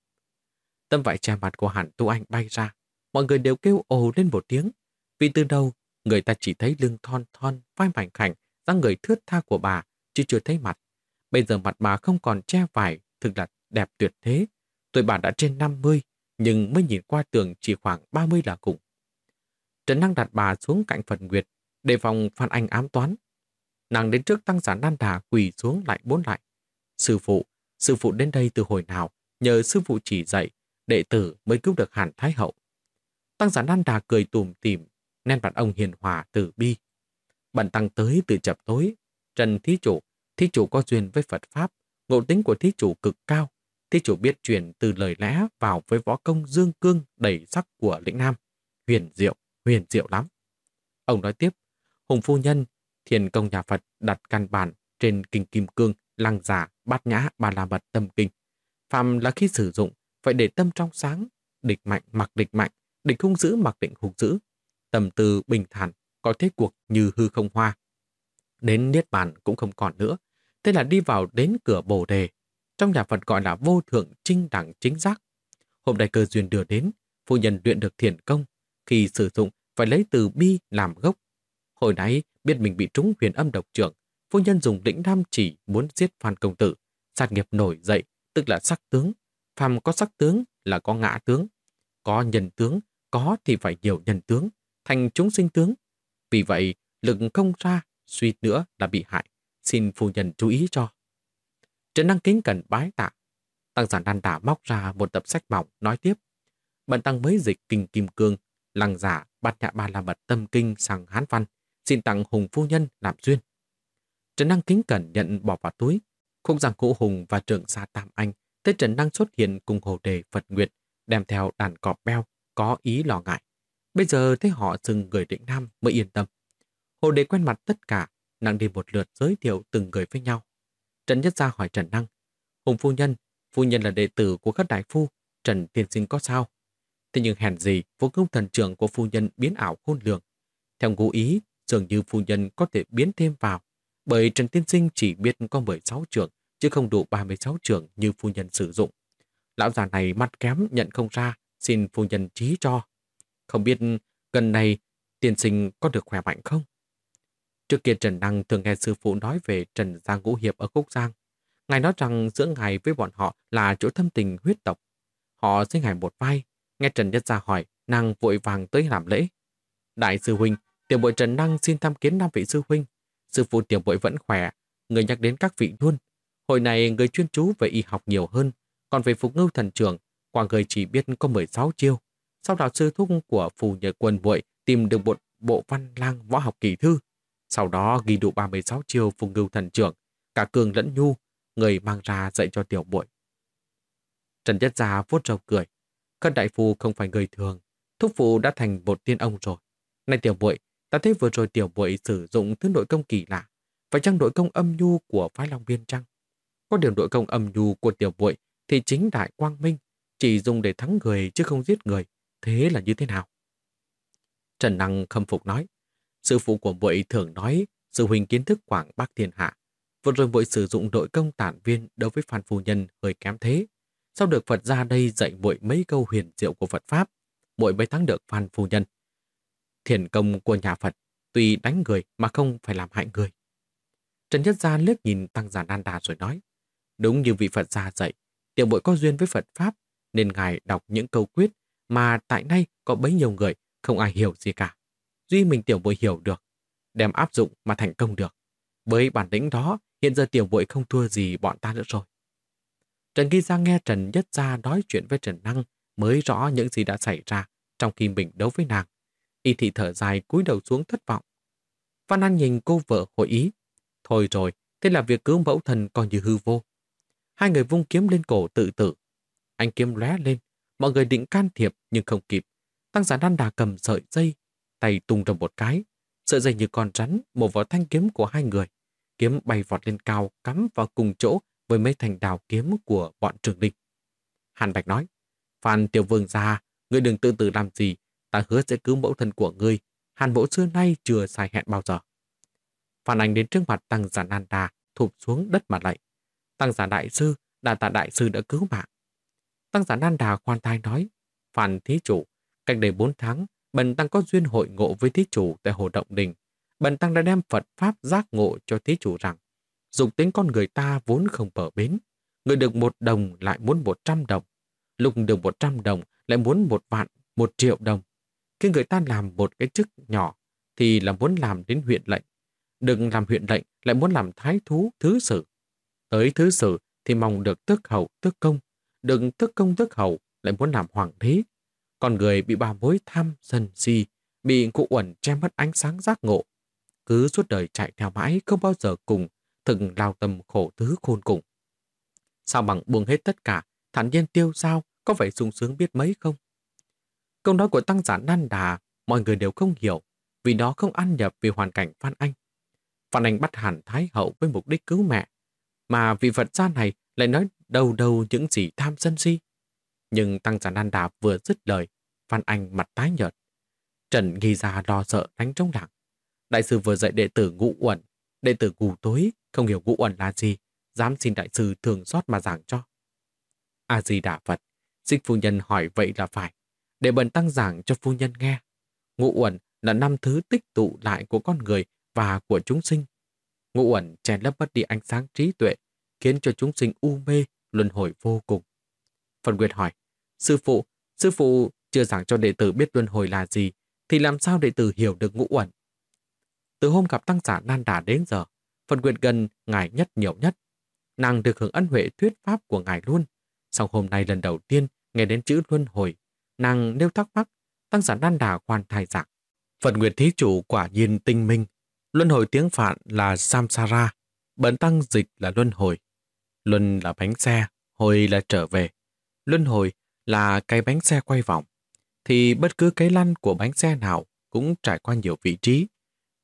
Tâm vải che mặt của Hàn Tu Anh bay ra. Mọi người đều kêu ồ lên một tiếng. Vì từ đầu, người ta chỉ thấy lưng thon thon, vai mảnh khảnh, dáng người thướt tha của bà, chứ chưa thấy mặt. Bây giờ mặt bà không còn che vải, thực là đẹp tuyệt thế. Tuổi bà đã trên 50, nhưng mới nhìn qua tường chỉ khoảng 30 là cùng. Trần Năng đặt bà xuống cạnh phần Nguyệt, đề phòng Phan Anh ám toán. Nàng đến trước tăng giả nan đà quỳ xuống lại bốn lại. Sư phụ, sư phụ đến đây từ hồi nào, nhờ sư phụ chỉ dạy, đệ tử mới cứu được Hàn Thái Hậu. Tăng giả nan đà cười tùm tìm, nên bạn ông hiền hòa từ bi. bạn tăng tới từ chập tối, Trần Thí Chủ, Thí Chủ có duyên với Phật Pháp, ngộ tính của Thí Chủ cực cao. Thí Chủ biết truyền từ lời lẽ vào với võ công dương cương đầy sắc của lĩnh Nam. Huyền diệu, huyền diệu lắm. Ông nói tiếp, Hùng Phu Nhân, thiền công nhà Phật đặt căn bản trên kinh kim cương, lăng giả, bát nhã, ba la mật tâm kinh. Phạm là khi sử dụng, phải để tâm trong sáng, địch mạnh mặc địch mạnh, địch hung dữ mặc định hung dữ. Tâm tư bình thản, coi thế cuộc như hư không hoa. Đến Niết Bàn cũng không còn nữa. Thế là đi vào đến cửa bồ đề. Trong nhà Phật gọi là vô thượng trinh đẳng chính giác. Hôm nay cơ duyên đưa đến, phu nhân luyện được thiền công. Khi sử dụng, phải lấy từ bi làm gốc. Hồi nãy, biết mình bị trúng huyền âm độc trưởng, phu nhân dùng lĩnh nam chỉ muốn giết Phan Công Tử. Sát nghiệp nổi dậy, tức là sắc tướng. Phàm có sắc tướng là có ngã tướng. Có nhân tướng, có thì phải nhiều nhân tướng, thành chúng sinh tướng. Vì vậy, lực không ra, suy nữa là bị hại. Xin phu nhân chú ý cho. Trần Năng Kính cần bái tạ. Tăng giả đan đả móc ra một tập sách mỏng, nói tiếp. Bận tăng mới dịch kinh kim cương, lăng giả, bát nhạ ba la mật tâm kinh sang hán văn, xin tặng Hùng phu nhân làm duyên. Trần Năng kính cẩn nhận bỏ vào túi. Khúc giang cụ Hùng và trưởng xa Tam Anh thấy Trần Năng xuất hiện cùng hồ đề Phật Nguyệt đem theo đàn cọp beo có ý lo ngại. Bây giờ thấy họ dừng người định nam mới yên tâm. Hồ đề quen mặt tất cả, nặng đi một lượt giới thiệu từng người với nhau. Trần Nhất Gia hỏi Trần Năng, Hùng phu nhân, phu nhân là đệ tử của các đại phu, Trần tiên sinh có sao? Thế nhưng hèn gì, vô công thần trưởng của phu nhân biến ảo khôn lường. Theo ngụ ý, dường như phu nhân có thể biến thêm vào, bởi Trần Tiên Sinh chỉ biết có 16 trường, chứ không đủ 36 trường như phu nhân sử dụng. Lão già này mắt kém nhận không ra, xin phu nhân trí cho. Không biết gần này tiên sinh có được khỏe mạnh không? Trước kia Trần Đăng thường nghe sư phụ nói về Trần Giang Ngũ Hiệp ở Cúc Giang. Ngài nói rằng giữa ngài với bọn họ là chỗ thâm tình huyết tộc. Họ sinh ngài một vai. Nghe Trần Nhất Gia hỏi, nàng vội vàng tới làm lễ. Đại sư Huynh, tiểu bội Trần Năng xin tham kiến năm vị sư Huynh. Sư phụ tiểu bội vẫn khỏe, người nhắc đến các vị luôn. Hồi này người chuyên chú về y học nhiều hơn, còn về phục ngưu thần trường, quả người chỉ biết có 16 chiêu. Sau đó sư thúc của phù nhờ quân muội tìm được một bộ văn lang võ học kỳ thư, sau đó ghi đủ 36 chiêu phùng ngưu thần trưởng, cả cường lẫn nhu, người mang ra dạy cho tiểu muội. Trần Nhất Gia vuốt râu cười. Cân đại phu không phải người thường, thúc phụ đã thành một tiên ông rồi. Này tiểu muội, ta thấy vừa rồi tiểu muội sử dụng thứ nội công kỳ lạ, phải chăng nội công âm nhu của phái Long Biên chăng? Có điều nội công âm nhu của tiểu muội thì chính đại quang minh, chỉ dùng để thắng người chứ không giết người. Thế là như thế nào? Trần Năng khâm phục nói, sư phụ của muội thường nói sư huynh kiến thức quảng bắc thiên hạ. Vừa rồi muội sử dụng nội công tản viên đối với Phan Phu Nhân hơi kém thế. Sau được Phật ra đây dạy muội mấy câu huyền diệu của Phật Pháp, muội mới thắng được Phan Phu Nhân. Thiền công của nhà Phật, tuy đánh người mà không phải làm hại người. Trần Nhất Gia liếc nhìn Tăng già Nan Đà rồi nói, đúng như vị Phật gia dạy, tiểu bội có duyên với Phật Pháp, nên ngài đọc những câu quyết mà tại nay có bấy nhiều người không ai hiểu gì cả. Duy mình tiểu bội hiểu được, đem áp dụng mà thành công được. Với bản lĩnh đó, hiện giờ tiểu bội không thua gì bọn ta nữa rồi. Trần Ghi Giang nghe Trần Nhất Gia nói chuyện với Trần Năng mới rõ những gì đã xảy ra trong khi mình đấu với nàng. Y thị thở dài cúi đầu xuống thất vọng. Văn An nhìn cô vợ hội ý. Thôi rồi, thế là việc cứu mẫu thần còn như hư vô. Hai người vung kiếm lên cổ tự tử. Anh kiếm lóe lên, mọi người định can thiệp nhưng không kịp. Tăng giả đan đà cầm sợi dây, tay tung ra một cái. Sợi dây như con rắn một vào thanh kiếm của hai người. Kiếm bay vọt lên cao, cắm vào cùng chỗ với mấy thành đào kiếm của bọn trường địch. Hàn Bạch nói, Phan Tiểu Vương ra, ngươi đừng tự tử làm gì, ta hứa sẽ cứu mẫu thân của ngươi. Hàn mẫu xưa nay chưa sai hẹn bao giờ. Phan Anh đến trước mặt Tăng Giả Nan Đà, thụp xuống đất mà lạy. Tăng Giả Đại Sư, Đà Tạ Đại Sư đã cứu mạng. Tăng Giả Nan Đà khoan thai nói, Phan Thí Chủ, cách đây 4 tháng, Bần Tăng có duyên hội ngộ với Thí Chủ tại Hồ Động Đình. Bần Tăng đã đem Phật Pháp giác ngộ cho Thí Chủ rằng, dục tính con người ta vốn không bờ bến. Người được một đồng lại muốn một trăm đồng. Lúc được một trăm đồng lại muốn một vạn, một triệu đồng. Khi người ta làm một cái chức nhỏ thì là muốn làm đến huyện lệnh. Đừng làm huyện lệnh lại muốn làm thái thú, thứ sử. Tới thứ sử thì mong được tước hậu, tước công. Đừng tước công, tước hậu lại muốn làm hoàng đế. Con người bị ba mối tham, sân si, bị cụ uẩn che mất ánh sáng giác ngộ. Cứ suốt đời chạy theo mãi không bao giờ cùng từng lao tâm khổ tứ khôn cùng. Sao bằng buông hết tất cả, thản nhiên tiêu sao, có phải sung sướng biết mấy không? Câu nói của tăng giả nan đà, mọi người đều không hiểu, vì nó không ăn nhập vì hoàn cảnh Phan Anh. Phan Anh bắt hẳn Thái Hậu với mục đích cứu mẹ, mà vị Phật gia này lại nói đầu đầu những gì tham sân si. Nhưng tăng giả nan đạp vừa dứt lời, Phan Anh mặt tái nhợt. Trần nghi ra lo sợ đánh trong lặng. Đại sư vừa dạy đệ tử ngũ uẩn, đệ tử ngủ tối, không hiểu ngũ uẩn là gì, dám xin đại sư thường xót mà giảng cho. A-di-đà Phật, xích phu nhân hỏi vậy là phải, để bần tăng giảng cho phu nhân nghe. Ngũ uẩn là năm thứ tích tụ lại của con người và của chúng sinh. Ngũ uẩn che lấp mất đi ánh sáng trí tuệ, khiến cho chúng sinh u mê, luân hồi vô cùng. Phần Nguyệt hỏi, sư phụ, sư phụ chưa giảng cho đệ tử biết luân hồi là gì, thì làm sao đệ tử hiểu được ngũ uẩn? Từ hôm gặp tăng giả nan đà đến giờ, Phần Nguyệt gần ngài nhất nhiều nhất. Nàng được hưởng ân huệ thuyết pháp của ngài luôn. Sau hôm nay lần đầu tiên nghe đến chữ luân hồi, nàng nêu thắc mắc, tăng giả nan đà hoàn thai giảng. Phần Nguyệt thí chủ quả nhiên tinh minh. Luân hồi tiếng Phạn là Samsara, bẩn tăng dịch là luân hồi. Luân là bánh xe, hồi là trở về. Luân hồi là cái bánh xe quay vòng. Thì bất cứ cái lăn của bánh xe nào cũng trải qua nhiều vị trí.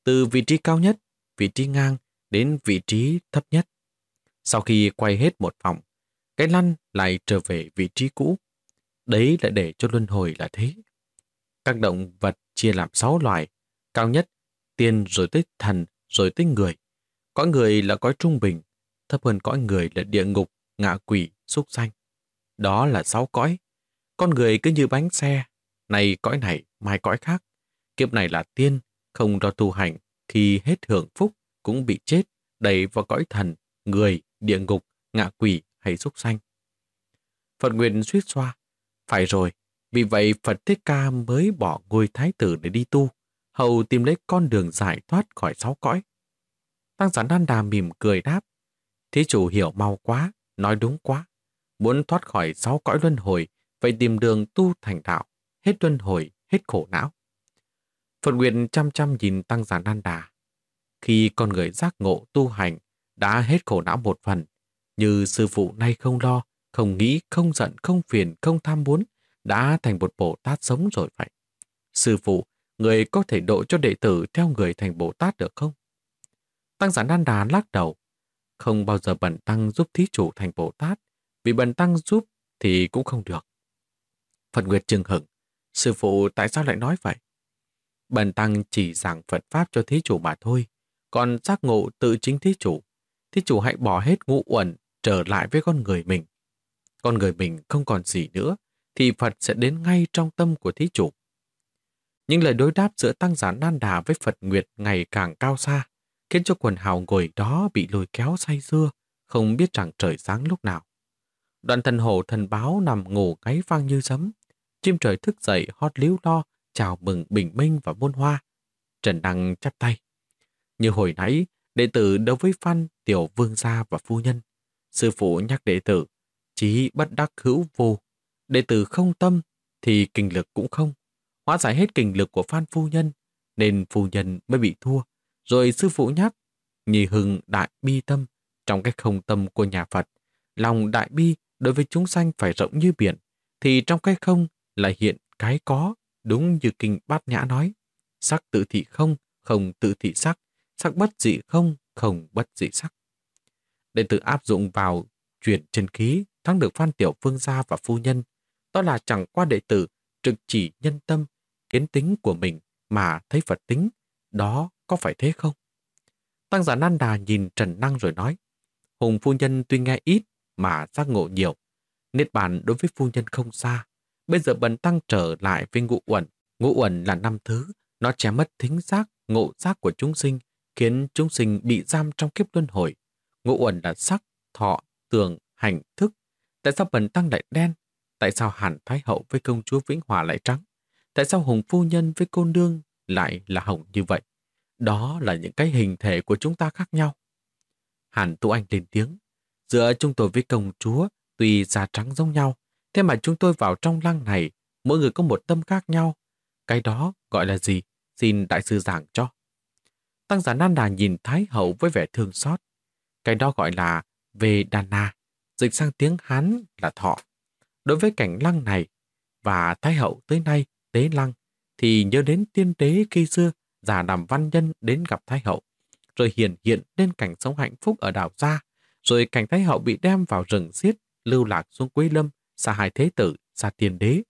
Từ vị trí cao nhất, vị trí ngang, đến vị trí thấp nhất. Sau khi quay hết một vòng, cái lăn lại trở về vị trí cũ. Đấy là để cho luân hồi là thế. Các động vật chia làm 6 loài, cao nhất, tiên rồi tới thần, rồi tới người. Cõi người là cõi trung bình, thấp hơn cõi người là địa ngục, ngạ quỷ, súc sanh. Đó là sáu cõi. Con người cứ như bánh xe, này cõi này, mai cõi khác. Kiếp này là tiên, không do tu hành, khi hết hưởng phúc cũng bị chết, đẩy vào cõi thần, người, địa ngục, ngạ quỷ hay súc sanh. Phật Nguyện suýt xoa. Phải rồi, vì vậy Phật Thích Ca mới bỏ ngôi thái tử để đi tu, hầu tìm lấy con đường giải thoát khỏi sáu cõi. Tăng giả Nan Đà mỉm cười đáp. Thí chủ hiểu mau quá, nói đúng quá. Muốn thoát khỏi sáu cõi luân hồi, phải tìm đường tu thành đạo, hết luân hồi, hết khổ não. Phật Nguyện chăm chăm nhìn tăng giả nan đà. Khi con người giác ngộ tu hành đã hết khổ não một phần, như sư phụ nay không lo, không nghĩ, không giận, không phiền, không tham muốn, đã thành một Bồ Tát sống rồi vậy. Sư phụ, người có thể độ cho đệ tử theo người thành Bồ Tát được không? Tăng giả Nan Đà lắc đầu. Không bao giờ bẩn tăng giúp thí chủ thành Bồ Tát, vì bần tăng giúp thì cũng không được. Phật Nguyệt trừng hửng. Sư phụ tại sao lại nói vậy? Bần tăng chỉ giảng Phật Pháp cho thí chủ mà thôi. Còn giác ngộ tự chính thí chủ. Thí chủ hãy bỏ hết ngũ uẩn trở lại với con người mình. Con người mình không còn gì nữa, thì Phật sẽ đến ngay trong tâm của thí chủ. Những lời đối đáp giữa tăng giả nan đà với Phật Nguyệt ngày càng cao xa, khiến cho quần hào ngồi đó bị lôi kéo say dưa, không biết rằng trời sáng lúc nào. Đoạn thần hổ thần báo nằm ngủ gáy vang như sấm, chim trời thức dậy hót líu lo, chào mừng bình minh và muôn hoa. Trần Đăng chắp tay. Như hồi nãy, đệ tử đối với Phan, Tiểu Vương Gia và Phu Nhân. Sư phụ nhắc đệ tử, chí bất đắc hữu vô. Đệ tử không tâm, thì kinh lực cũng không. Hóa giải hết kinh lực của Phan Phu Nhân, nên Phu Nhân mới bị thua. Rồi sư phụ nhắc, nhì hừng đại bi tâm, trong cái không tâm của nhà Phật. Lòng đại bi đối với chúng sanh phải rộng như biển, thì trong cái không là hiện cái có, đúng như kinh bát nhã nói. Sắc tự thị không, không tự thị sắc, sắc bất dị không, không bất dị sắc. Đệ tử áp dụng vào chuyển chân khí thắng được Phan Tiểu Phương gia và phu nhân, đó là chẳng qua đệ tử trực chỉ nhân tâm, kiến tính của mình mà thấy Phật tính, đó có phải thế không? Tăng giả Nan Đà nhìn Trần Năng rồi nói, Hùng phu nhân tuy nghe ít mà giác ngộ nhiều, Niết bàn đối với phu nhân không xa. Bây giờ bần tăng trở lại với ngũ uẩn. Ngũ uẩn là năm thứ, nó che mất thính giác, ngộ giác của chúng sinh, khiến chúng sinh bị giam trong kiếp luân hồi. Ngũ uẩn là sắc, thọ, tường, hành, thức. Tại sao bần tăng lại đen? Tại sao Hàn Thái Hậu với công chúa Vĩnh Hòa lại trắng? Tại sao Hùng Phu Nhân với cô nương lại là hồng như vậy? Đó là những cái hình thể của chúng ta khác nhau. Hàn Tu Anh lên tiếng. Giữa chúng tôi với công chúa tuy da trắng giống nhau, thế mà chúng tôi vào trong lăng này, mỗi người có một tâm khác nhau. Cái đó gọi là gì? Xin đại sư giảng cho. Tăng giả Nan Đà nhìn Thái Hậu với vẻ thương xót. Cái đó gọi là về Đà dịch sang tiếng Hán là thọ. Đối với cảnh lăng này, và Thái Hậu tới nay tế lăng, thì nhớ đến tiên đế khi xưa giả làm văn nhân đến gặp Thái Hậu, rồi hiện hiện lên cảnh sống hạnh phúc ở đảo Gia, rồi cảnh Thái Hậu bị đem vào rừng giết, lưu lạc xuống Quế Lâm, xa hai thế tử, xa tiền đế.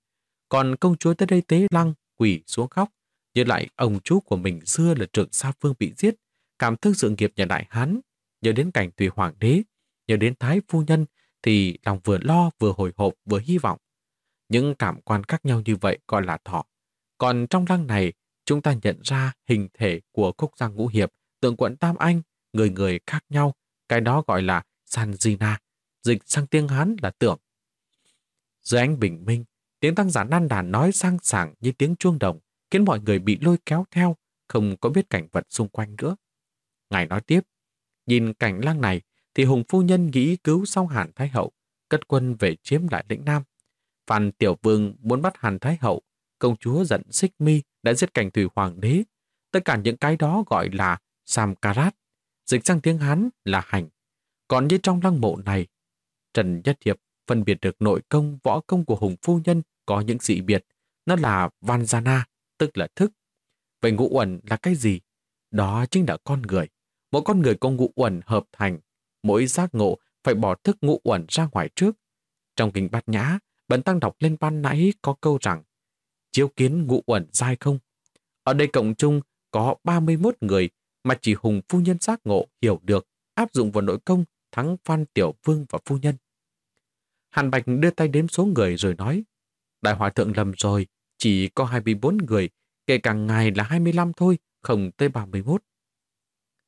Còn công chúa tới đây tế lăng, quỷ xuống khóc, nhớ lại ông chú của mình xưa là trưởng Sa Phương bị giết, cảm thức sự nghiệp nhà Đại Hán, nhớ đến cảnh tùy hoàng đế, nhớ đến Thái Phu Nhân, thì lòng vừa lo vừa hồi hộp vừa hy vọng. Những cảm quan khác nhau như vậy gọi là thọ. Còn trong lăng này, chúng ta nhận ra hình thể của khúc giang ngũ hiệp, tượng quận Tam Anh, người người khác nhau, cái đó gọi là Sanjina, dịch sang tiếng Hán là tượng. Dưới ánh bình minh, tiếng tăng giả nan đàn nói sang sảng như tiếng chuông đồng, khiến mọi người bị lôi kéo theo, không có biết cảnh vật xung quanh nữa. Ngài nói tiếp, nhìn cảnh lang này thì Hùng Phu Nhân nghĩ cứu xong Hàn Thái Hậu, cất quân về chiếm lại lĩnh Nam. Phan Tiểu Vương muốn bắt Hàn Thái Hậu, công chúa giận xích mi đã giết cảnh thủy hoàng đế. Tất cả những cái đó gọi là Samkarat, dịch sang tiếng Hán là hành. Còn như trong lăng mộ này, Trần Nhất Hiệp phân biệt được nội công, võ công của Hùng Phu Nhân có những dị biệt. Nó là Vanjana, tức là thức. Vậy ngũ uẩn là cái gì? Đó chính là con người. Mỗi con người có ngũ uẩn hợp thành. Mỗi giác ngộ phải bỏ thức ngũ uẩn ra ngoài trước. Trong kinh bát nhã, Bần Tăng đọc lên ban nãy có câu rằng chiếu kiến ngũ uẩn dai không? Ở đây cộng chung có 31 người mà chỉ Hùng Phu Nhân giác ngộ hiểu được áp dụng vào nội công thắng Phan Tiểu Vương và Phu Nhân. Hàn Bạch đưa tay đếm số người rồi nói Đại Hòa Thượng lầm rồi, chỉ có 24 người, kể cả ngày là 25 thôi, không tới 31.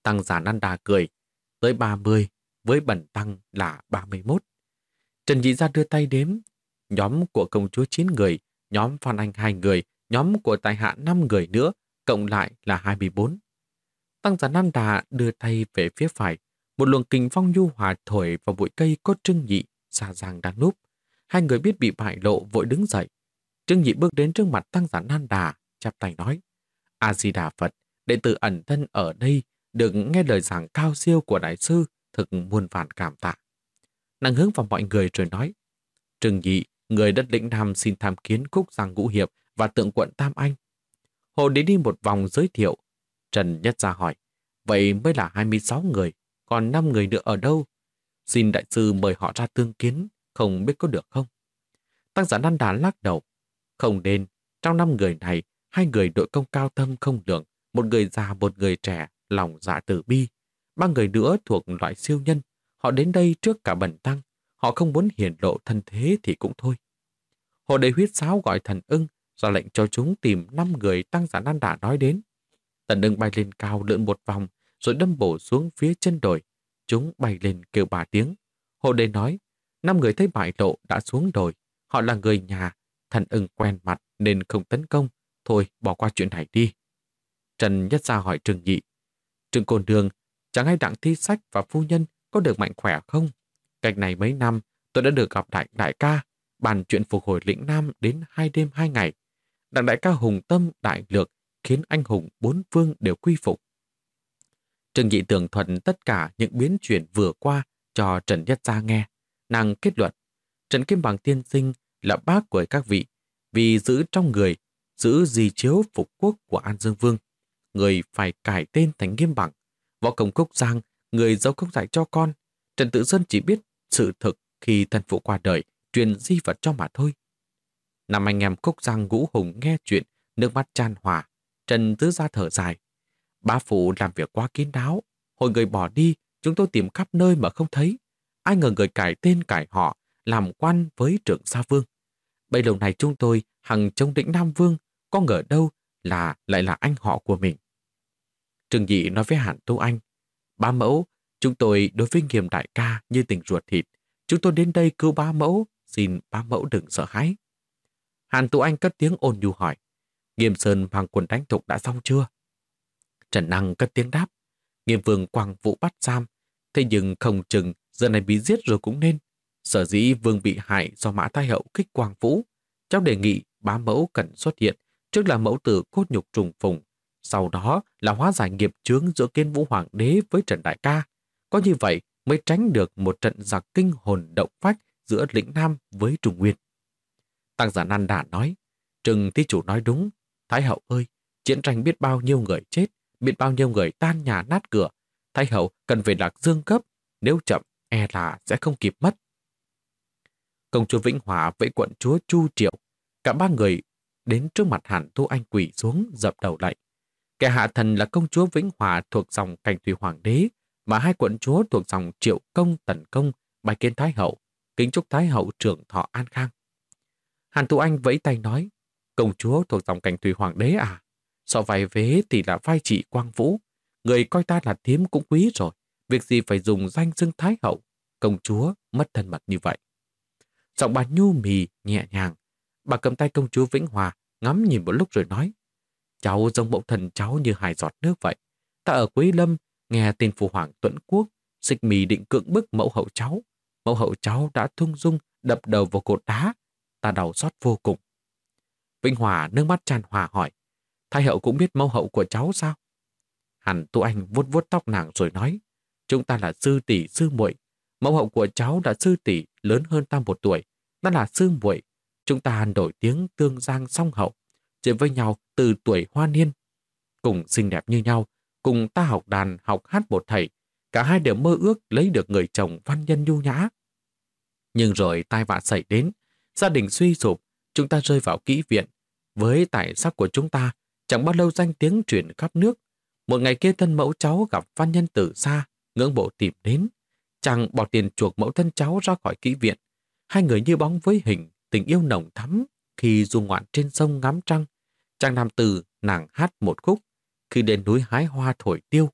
Tăng giả năn Đà cười, tới 30, với bẩn tăng là 31. Trần Dĩ Gia đưa tay đếm, nhóm của công chúa 9 người, nhóm Phan Anh 2 người, nhóm của tài hạ 5 người nữa, cộng lại là 24. Tăng giả nam Đà đưa tay về phía phải, một luồng kinh phong nhu hòa thổi vào bụi cây cốt trưng nhị, xa giang đang núp. Hai người biết bị bại lộ vội đứng dậy. Trương Nhị bước đến trước mặt tăng giả nam Đà, chắp tay nói. A-di-đà Phật, đệ tử ẩn thân ở đây được nghe lời giảng cao siêu của đại sư thực muôn vàn cảm tạ. Nàng hướng vào mọi người rồi nói, trưng nhị, người đất lĩnh Nam xin tham kiến khúc giang ngũ hiệp và tượng quận Tam Anh. Hồ đến đi một vòng giới thiệu. Trần Nhất ra hỏi, vậy mới là 26 người, còn 5 người nữa ở đâu? Xin đại sư mời họ ra tương kiến, không biết có được không? Tăng giả Đan Đà lắc đầu. Không nên, trong năm người này, hai người đội công cao tâm không lượng, một người già một người trẻ, lòng dạ tử bi. Ba người nữa thuộc loại siêu nhân, họ đến đây trước cả bẩn tăng, họ không muốn hiển lộ thân thế thì cũng thôi. Hồ đầy huyết sáo gọi thần ưng, ra lệnh cho chúng tìm năm người tăng giả nan đả nói đến. Thần ưng bay lên cao lượn một vòng, rồi đâm bổ xuống phía chân đồi. Chúng bay lên kêu ba tiếng. Hồ đề nói, năm người thấy bại lộ đã xuống đồi. Họ là người nhà, thần ưng quen mặt nên không tấn công. Thôi, bỏ qua chuyện này đi. Trần Nhất Gia hỏi Trừng Nhị. Trừng Côn Đường, chẳng hay đặng thi sách và phu nhân có được mạnh khỏe không? Cách này mấy năm, tôi đã được gặp đại đại ca, bàn chuyện phục hồi lĩnh Nam đến hai đêm hai ngày. Đặng đại ca hùng tâm đại lược khiến anh hùng bốn phương đều quy phục. Trừng Nhị tường thuận tất cả những biến chuyển vừa qua cho Trần Nhất Gia nghe. Nàng kết luận, Trần Kim Bằng tiên sinh là bác của các vị, vì giữ trong người, giữ di chiếu phục quốc của An Dương Vương. Người phải cải tên thành Nghiêm Bằng. Võ Công Cúc Giang, người giấu công dạy cho con. Trần Tự Dân chỉ biết sự thực khi thân phụ qua đời, truyền di vật cho mà thôi. Năm anh em Cúc Giang Ngũ Hùng nghe chuyện, nước mắt chan hòa, Trần Tứ ra thở dài. Ba phụ làm việc quá kín đáo, hồi người bỏ đi, chúng tôi tìm khắp nơi mà không thấy. Ai ngờ người cải tên cải họ, làm quan với trưởng Sa Vương. Bây lâu này chúng tôi hằng chống định Nam Vương, có ngờ đâu là lại là anh họ của mình. Trừng Dị nói với Hàn Tô Anh, ba mẫu, chúng tôi đối với nghiêm đại ca như tình ruột thịt. Chúng tôi đến đây cứu ba mẫu, xin ba mẫu đừng sợ hãi. Hàn Tú Anh cất tiếng ôn nhu hỏi, Nghiêm Sơn mang quân đánh thục đã xong chưa? Trần Năng cất tiếng đáp, Nghiêm Vương quang vũ bắt giam, thế nhưng không chừng giờ này bị giết rồi cũng nên. Sở dĩ Vương bị hại do Mã Thái Hậu kích quang vũ. Cháu đề nghị bá mẫu cần xuất hiện, trước là mẫu tử cốt nhục trùng phùng, sau đó là hóa giải nghiệp chướng giữa kiên vũ hoàng đế với Trần Đại Ca. Có như vậy mới tránh được một trận giặc kinh hồn động phách giữa lĩnh Nam với Trung Nguyên. Tăng giả Nan đã nói, Trừng thí chủ nói đúng, Thái hậu ơi, chiến tranh biết bao nhiêu người chết, biết bao nhiêu người tan nhà nát cửa. Thái hậu cần về lạc dương cấp, nếu chậm e là sẽ không kịp mất. Công chúa Vĩnh Hòa với quận chúa Chu Triệu, cả ba người đến trước mặt Hàn thu Anh quỷ xuống dập đầu lại. Kẻ hạ thần là công chúa Vĩnh Hòa thuộc dòng cảnh thủy hoàng đế, mà hai quận chúa thuộc dòng Triệu Công Tần Công, bài kiến Thái Hậu, kính chúc Thái Hậu trưởng thọ an khang. Hàn Tu Anh vẫy tay nói, công chúa thuộc dòng cảnh thủy hoàng đế à? So vai vế thì là vai trị quang vũ, người coi ta là thiếm cũng quý rồi, việc gì phải dùng danh xưng Thái Hậu, công chúa mất thân mật như vậy. Giọng bà nhu mì, nhẹ nhàng, bà cầm tay công chúa Vĩnh Hòa, ngắm nhìn một lúc rồi nói, cháu giống mẫu thần cháu như hài giọt nước vậy. Ta ở Quế Lâm, nghe tin phụ hoàng tuẫn quốc, xích mì định cưỡng bức mẫu hậu cháu. Mẫu hậu cháu đã thung dung đập đầu vào cột đá. Ta đau xót vô cùng. Vĩnh Hòa nước mắt tràn hòa hỏi, thái hậu cũng biết mẫu hậu của cháu sao? Hàn tu anh vuốt vuốt tóc nàng rồi nói, chúng ta là sư tỷ sư muội Mẫu hậu của cháu là sư tỷ lớn hơn ta một tuổi. Đó là sư muội Chúng ta nổi tiếng tương giang song hậu, chơi với nhau từ tuổi hoa niên. Cùng xinh đẹp như nhau, cùng ta học đàn, học hát một thầy. Cả hai đều mơ ước lấy được người chồng văn nhân nhu nhã. Nhưng rồi tai vạ xảy đến, gia đình suy sụp, chúng ta rơi vào kỹ viện. Với tài sắc của chúng ta, chẳng bao lâu danh tiếng truyền khắp nước. Một ngày kia thân mẫu cháu gặp văn nhân từ xa, ngưỡng bộ tìm đến. Chàng bỏ tiền chuộc mẫu thân cháu ra khỏi kỹ viện. Hai người như bóng với hình, tình yêu nồng thắm khi du ngoạn trên sông ngắm trăng. Chàng nam tử nàng hát một khúc. Khi đến núi hái hoa thổi tiêu,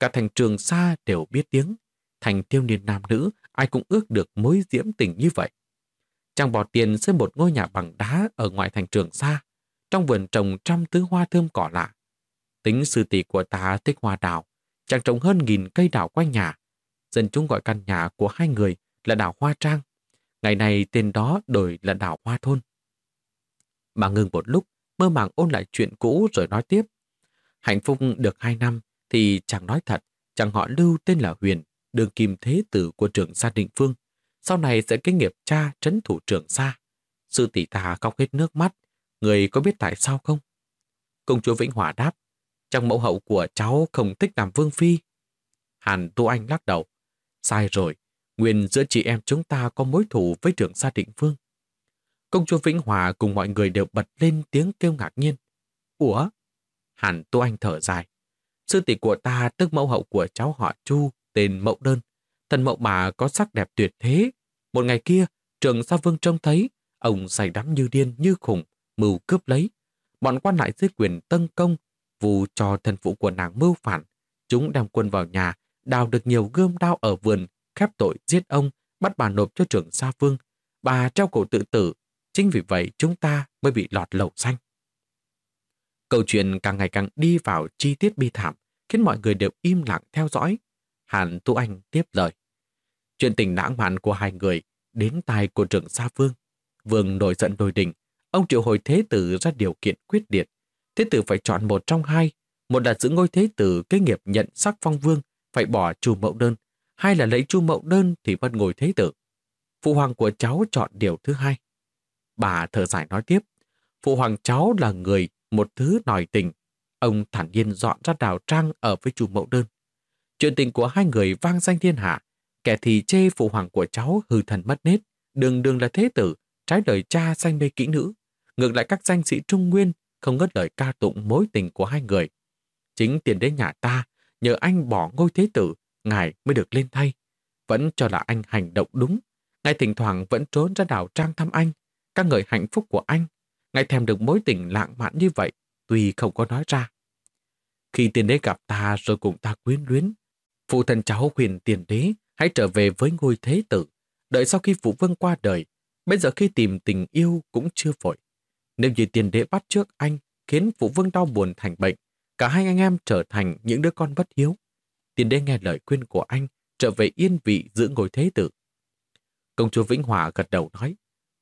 cả thành trường xa đều biết tiếng. Thành tiêu niên nam nữ, ai cũng ước được mối diễm tình như vậy. Chàng bỏ tiền xây một ngôi nhà bằng đá ở ngoại thành trường xa, trong vườn trồng trăm thứ hoa thơm cỏ lạ. Tính sư tỷ của ta thích hoa đào, chàng trồng hơn nghìn cây đào quanh nhà. Dân chúng gọi căn nhà của hai người là đảo Hoa Trang. Ngày này tên đó đổi là đảo Hoa Thôn. Bà ngừng một lúc, mơ màng ôn lại chuyện cũ rồi nói tiếp. Hạnh phúc được hai năm thì chàng nói thật, chàng họ lưu tên là Huyền, đường kim thế tử của trưởng gia định phương. Sau này sẽ kế nghiệp cha trấn thủ trưởng xa. Sư tỷ ta khóc hết nước mắt, người có biết tại sao không? Công chúa Vĩnh Hòa đáp, trong mẫu hậu của cháu không thích làm vương phi. Hàn Tu Anh lắc đầu, sai rồi, nguyên giữa chị em chúng ta có mối thù với trưởng gia định phương. Công chúa Vĩnh Hòa cùng mọi người đều bật lên tiếng kêu ngạc nhiên. Ủa? Hàn Tu Anh thở dài. Sư tỷ của ta tức mẫu hậu của cháu họ Chu, tên Mậu Đơn. Thần mậu bà có sắc đẹp tuyệt thế. Một ngày kia, trường Sa Vương trông thấy, ông say đắm như điên như khủng, mưu cướp lấy. Bọn quan lại dưới quyền tân công, vù cho thần phụ của nàng mưu phản. Chúng đem quân vào nhà, đào được nhiều gươm đao ở vườn, khép tội giết ông, bắt bà nộp cho trưởng Sa Vương. Bà treo cổ tự tử, chính vì vậy chúng ta mới bị lọt lậu xanh. Câu chuyện càng ngày càng đi vào chi tiết bi thảm, khiến mọi người đều im lặng theo dõi. Hàn Tu Anh tiếp lời. Chuyện tình lãng mạn của hai người đến tai của trưởng Sa Vương. Vương nổi giận đôi đỉnh, ông triệu hồi thế tử ra điều kiện quyết liệt. Thế tử phải chọn một trong hai, một là giữ ngôi thế tử kế nghiệp nhận sắc phong vương, phải bỏ chu mậu đơn, hai là lấy chu mậu đơn thì mất ngồi thế tử. Phụ hoàng của cháu chọn điều thứ hai. Bà thở dài nói tiếp, phụ hoàng cháu là người một thứ nòi tình. Ông thản nhiên dọn ra đào trang ở với chu mậu đơn. Chuyện tình của hai người vang danh thiên hạ. Kẻ thì chê phụ hoàng của cháu hư thần mất nết, đường đường là thế tử, trái đời cha sanh mê kỹ nữ. Ngược lại các danh sĩ trung nguyên không ngớt lời ca tụng mối tình của hai người. Chính tiền đế nhà ta, nhờ anh bỏ ngôi thế tử, ngài mới được lên thay. Vẫn cho là anh hành động đúng. Ngài thỉnh thoảng vẫn trốn ra đảo trang thăm anh, các người hạnh phúc của anh Ngài thèm được mối tình lãng mạn như vậy, tuy không có nói ra. Khi tiền đế gặp ta rồi cùng ta quyến luyến, phụ thần cháu khuyên tiền đế hãy trở về với ngôi thế tử, đợi sau khi phụ vương qua đời, bây giờ khi tìm tình yêu cũng chưa vội. Nếu như tiền đế bắt trước anh, khiến phụ vương đau buồn thành bệnh, cả hai anh em trở thành những đứa con bất hiếu. Tiền đế nghe lời khuyên của anh, trở về yên vị giữ ngôi thế tử. Công chúa Vĩnh Hòa gật đầu nói,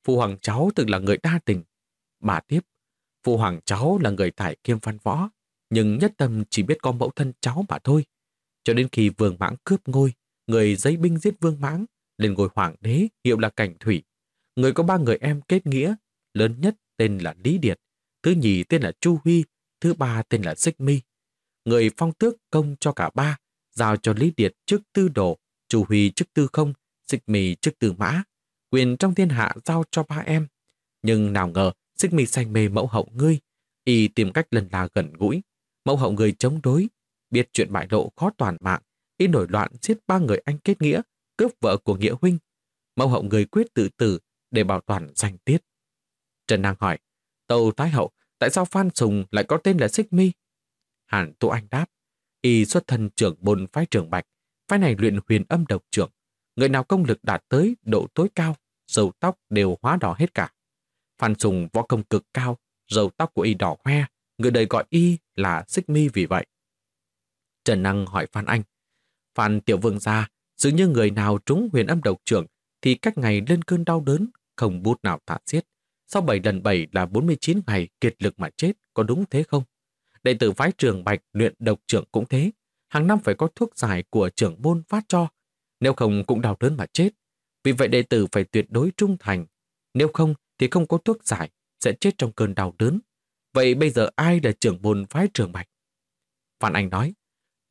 phụ hoàng cháu từng là người đa tình, Bà tiếp, phụ hoàng cháu là người tại kiêm văn võ, nhưng nhất tâm chỉ biết có mẫu thân cháu mà thôi. Cho đến khi vương mãng cướp ngôi, người giấy binh giết vương mãng, lên ngôi hoàng đế hiệu là cảnh thủy. Người có ba người em kết nghĩa, lớn nhất tên là Lý Điệt, thứ nhì tên là Chu Huy, thứ ba tên là Xích Mi. Người phong tước công cho cả ba, giao cho Lý Điệt chức tư đồ, Chu Huy chức tư không, Xích Mi chức tư mã. Quyền trong thiên hạ giao cho ba em. Nhưng nào ngờ Xích mi say mê mẫu hậu ngươi, y tìm cách lần là gần gũi. Mẫu hậu người chống đối, biết chuyện bại lộ khó toàn mạng, y nổi loạn giết ba người anh kết nghĩa, cướp vợ của nghĩa huynh. Mẫu hậu người quyết tự tử để bảo toàn danh tiết. Trần Năng hỏi, Tâu Thái Hậu, tại sao Phan Sùng lại có tên là Xích Mi? Hàn Tô Anh đáp, y xuất thân trưởng bồn phái trường Bạch, phái này luyện huyền âm độc trưởng. Người nào công lực đạt tới độ tối cao, dầu tóc đều hóa đỏ hết cả. Phan Sùng võ công cực cao, râu tóc của y đỏ hoe, người đời gọi y là Xích Mi vì vậy. Trần Năng hỏi Phan Anh, Phan Tiểu Vương gia, dường như người nào trúng huyền âm độc trưởng thì cách ngày lên cơn đau đớn, không bút nào thả xiết. Sau 7 lần 7 là 49 ngày kiệt lực mà chết, có đúng thế không? Đệ tử phái trường Bạch luyện độc trưởng cũng thế. Hàng năm phải có thuốc giải của trưởng môn phát cho. Nếu không cũng đau đớn mà chết. Vì vậy đệ tử phải tuyệt đối trung thành. Nếu không thì không có thuốc giải, sẽ chết trong cơn đau đớn. Vậy bây giờ ai là trưởng môn phái trường bạch? Phan Anh nói,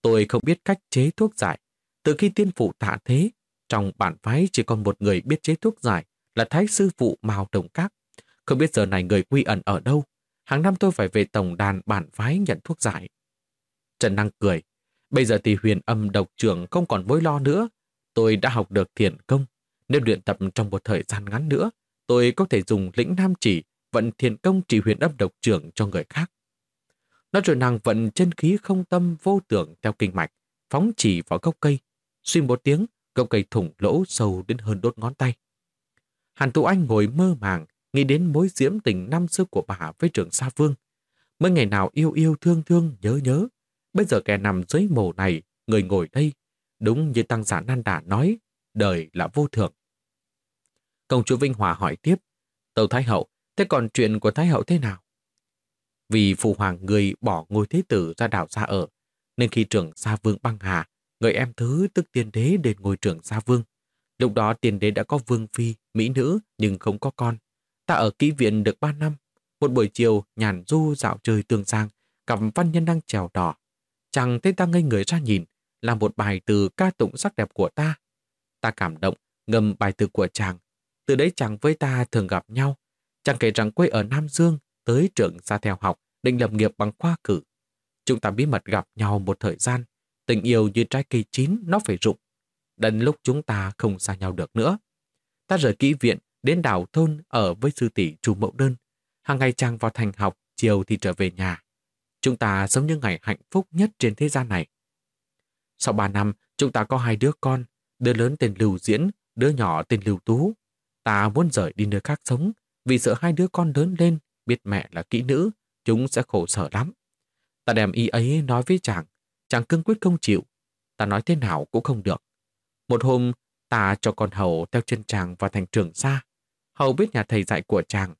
tôi không biết cách chế thuốc giải. Từ khi tiên phụ thả thế, trong bản phái chỉ còn một người biết chế thuốc giải là Thái Sư Phụ Mao Đồng Các. Không biết giờ này người quy ẩn ở đâu. Hàng năm tôi phải về tổng đàn bản phái nhận thuốc giải. Trần Năng cười. Bây giờ thì huyền âm độc trưởng không còn mối lo nữa. Tôi đã học được thiền công. Nếu luyện tập trong một thời gian ngắn nữa, tôi có thể dùng lĩnh nam chỉ vận thiền công chỉ huyền âm độc trưởng cho người khác. Nói rồi nàng vận chân khí không tâm vô tưởng theo kinh mạch, phóng chỉ vào gốc cây. Suy một tiếng, gốc cây thủng lỗ sâu đến hơn đốt ngón tay. Hàn Tú Anh ngồi mơ màng, nghĩ đến mối diễm tình năm xưa của bà với trưởng Sa Vương. Mới ngày nào yêu yêu thương thương nhớ nhớ, bây giờ kẻ nằm dưới mồ này, người ngồi đây, đúng như tăng giả nan đà nói, đời là vô thường. Công chúa Vinh Hòa hỏi tiếp, Tâu Thái Hậu, thế còn chuyện của Thái Hậu thế nào? Vì phụ hoàng người bỏ ngôi thế tử ra đảo xa ở, nên khi trưởng Sa Vương băng hà, người em thứ tức tiên đế đến ngôi trưởng Sa Vương. Lúc đó tiên đế đã có vương phi, mỹ nữ nhưng không có con. Ta ở kỹ viện được ba năm. Một buổi chiều nhàn du dạo chơi tương sang, cặp văn nhân đang trèo đỏ. chàng thấy ta ngây người ra nhìn, là một bài từ ca tụng sắc đẹp của ta. Ta cảm động, ngâm bài từ của chàng. Từ đấy chàng với ta thường gặp nhau. Chàng kể rằng quê ở Nam Dương, tới trường ra theo học, định lập nghiệp bằng khoa cử. Chúng ta bí mật gặp nhau một thời gian. Tình yêu như trái cây chín, nó phải rụng. Đến lúc chúng ta không xa nhau được nữa. Ta rời kỹ viện, đến đảo thôn ở với sư tỷ Chu Mậu Đơn. Hàng ngày chàng vào thành học, chiều thì trở về nhà. Chúng ta sống những ngày hạnh phúc nhất trên thế gian này. Sau ba năm, chúng ta có hai đứa con, đứa lớn tên Lưu Diễn, đứa nhỏ tên Lưu Tú. Ta muốn rời đi nơi khác sống, vì sợ hai đứa con lớn lên, biết mẹ là kỹ nữ, chúng sẽ khổ sở lắm. Ta đem ý ấy nói với chàng, chàng cương quyết không chịu. Ta nói thế nào cũng không được. Một hôm, ta cho con hầu theo chân chàng vào thành trường xa. Hầu biết nhà thầy dạy của chàng.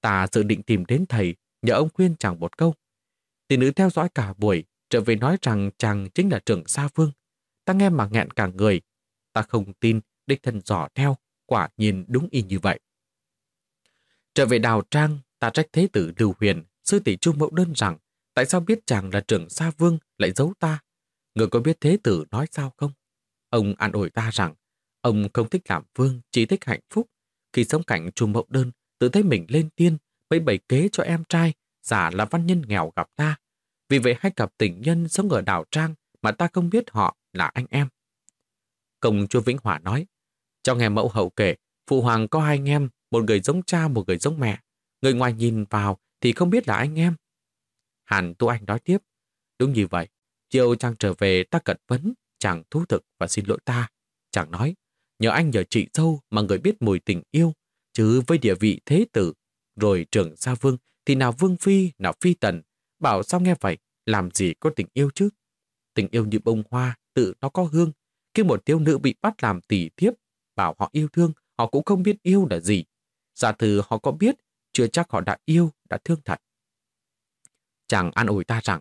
Ta dự định tìm đến thầy, nhờ ông khuyên chàng một câu. Tỷ nữ theo dõi cả buổi, trở về nói rằng chàng chính là trưởng Sa Vương. Ta nghe mà nghẹn cả người. Ta không tin, đích thân dò theo, quả nhìn đúng y như vậy. Trở về đào trang, ta trách thế tử Lưu Huyền, sư tỷ Chu Mậu đơn rằng tại sao biết chàng là trưởng Sa Vương lại giấu ta? Người có biết thế tử nói sao không? Ông an ủi ta rằng ông không thích làm vương, chỉ thích hạnh phúc. Khi sống cảnh Chu Mậu đơn, tự thấy mình lên tiên, mới bày kế cho em trai, giả là văn nhân nghèo gặp ta, vì vậy hai cặp tình nhân sống ở đảo Trang mà ta không biết họ là anh em. Công chúa Vĩnh Hòa nói, cho nghe mẫu hậu kể, phụ hoàng có hai anh em, một người giống cha, một người giống mẹ. Người ngoài nhìn vào thì không biết là anh em. Hàn Tu Anh nói tiếp, đúng như vậy, chiều chàng trở về ta cận vấn, chàng thú thực và xin lỗi ta. Chàng nói, nhờ anh nhờ chị dâu mà người biết mùi tình yêu, chứ với địa vị thế tử, rồi trưởng gia vương thì nào vương phi, nào phi tần, Bảo sao nghe vậy, làm gì có tình yêu chứ? Tình yêu như bông hoa, tự nó có hương. Khi một thiếu nữ bị bắt làm tỷ thiếp, bảo họ yêu thương, họ cũng không biết yêu là gì. Giả thử họ có biết, chưa chắc họ đã yêu, đã thương thật. Chàng an ủi ta rằng,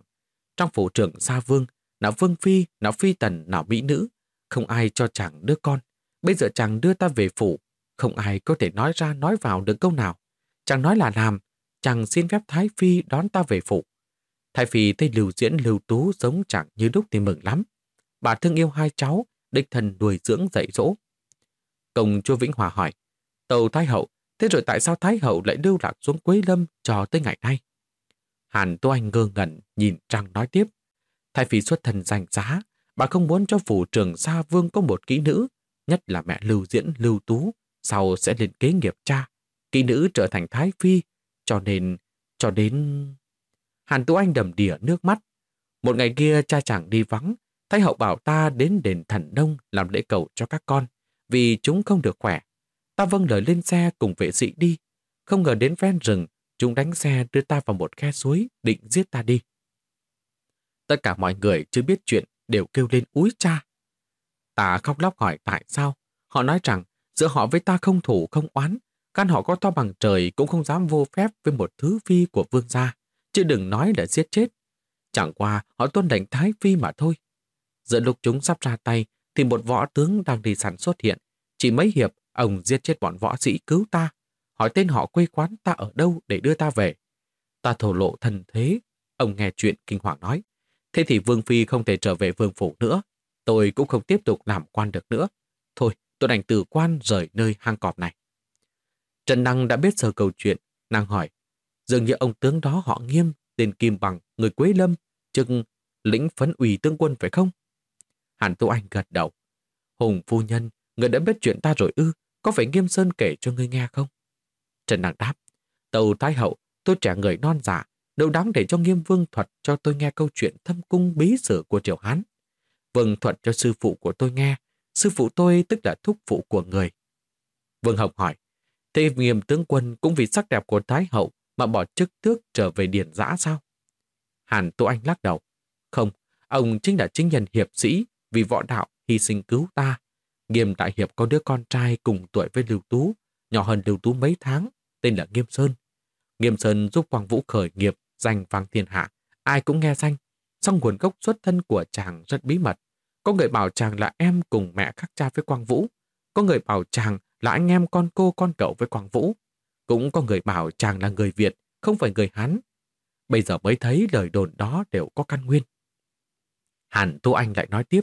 trong phủ trưởng Sa Vương, nào Vương Phi, nào Phi Tần, nào Mỹ Nữ, không ai cho chàng đứa con. Bây giờ chàng đưa ta về phủ, không ai có thể nói ra nói vào được câu nào. Chàng nói là làm, chàng xin phép Thái Phi đón ta về phủ. Thái Phi thấy lưu diễn lưu tú giống chẳng như lúc thì mừng lắm. Bà thương yêu hai cháu, đích thần đuổi dưỡng dạy dỗ. Công chúa Vĩnh Hòa hỏi, Tàu Thái Hậu, thế rồi tại sao Thái Hậu lại lưu lạc xuống Quế Lâm cho tới ngày nay? Hàn Tô Anh ngơ ngẩn nhìn Trăng nói tiếp. Thái Phi xuất thần danh giá, bà không muốn cho phủ trường Sa Vương có một kỹ nữ, nhất là mẹ lưu diễn lưu tú, sau sẽ lên kế nghiệp cha. Kỹ nữ trở thành Thái Phi, cho nên, cho đến... Hàn Tú Anh đầm đìa nước mắt. Một ngày kia cha chẳng đi vắng, Thái hậu bảo ta đến đền thần đông làm lễ cầu cho các con, vì chúng không được khỏe. Ta vâng lời lên xe cùng vệ sĩ đi. Không ngờ đến ven rừng, chúng đánh xe đưa ta vào một khe suối, định giết ta đi. Tất cả mọi người chưa biết chuyện đều kêu lên úi cha. Ta khóc lóc hỏi tại sao. Họ nói rằng giữa họ với ta không thủ không oán, căn họ có to bằng trời cũng không dám vô phép với một thứ phi của vương gia chứ đừng nói là giết chết. Chẳng qua họ tuân lệnh Thái Phi mà thôi. Giữa lúc chúng sắp ra tay, thì một võ tướng đang đi sẵn xuất hiện. Chỉ mấy hiệp, ông giết chết bọn võ sĩ cứu ta. Hỏi tên họ quê quán ta ở đâu để đưa ta về. Ta thổ lộ thần thế. Ông nghe chuyện kinh hoàng nói. Thế thì Vương Phi không thể trở về Vương Phủ nữa. Tôi cũng không tiếp tục làm quan được nữa. Thôi, tôi đành từ quan rời nơi hang cọp này. Trần Năng đã biết sơ câu chuyện. Nàng hỏi, Dường như ông tướng đó họ nghiêm, tên Kim Bằng, người Quế Lâm, chừng lĩnh phấn ủy tướng quân phải không? Hàn Tu Anh gật đầu. Hùng phu nhân, người đã biết chuyện ta rồi ư, có phải Nghiêm Sơn kể cho ngươi nghe không? Trần Nàng đáp, tàu thái hậu, tôi trẻ người non giả, đâu đáng để cho Nghiêm Vương thuật cho tôi nghe câu chuyện thâm cung bí sử của Triều Hán. Vương thuật cho sư phụ của tôi nghe, sư phụ tôi tức là thúc phụ của người. Vương Hồng hỏi, thế Nghiêm tướng quân cũng vì sắc đẹp của Thái hậu mà bỏ chức tước trở về điển giã sao? Hàn Tô Anh lắc đầu. Không, ông chính là chính nhân hiệp sĩ vì võ đạo hy sinh cứu ta. Nghiêm Đại Hiệp có đứa con trai cùng tuổi với Lưu Tú, nhỏ hơn Lưu Tú mấy tháng, tên là Nghiêm Sơn. Nghiêm Sơn giúp Quang Vũ khởi nghiệp, danh vang thiên hạ, ai cũng nghe danh. Song nguồn gốc xuất thân của chàng rất bí mật. Có người bảo chàng là em cùng mẹ khác cha với Quang Vũ. Có người bảo chàng là anh em con cô con cậu với Quang Vũ. Cũng có người bảo chàng là người Việt, không phải người Hán. Bây giờ mới thấy lời đồn đó đều có căn nguyên. Hàn Tu Anh lại nói tiếp.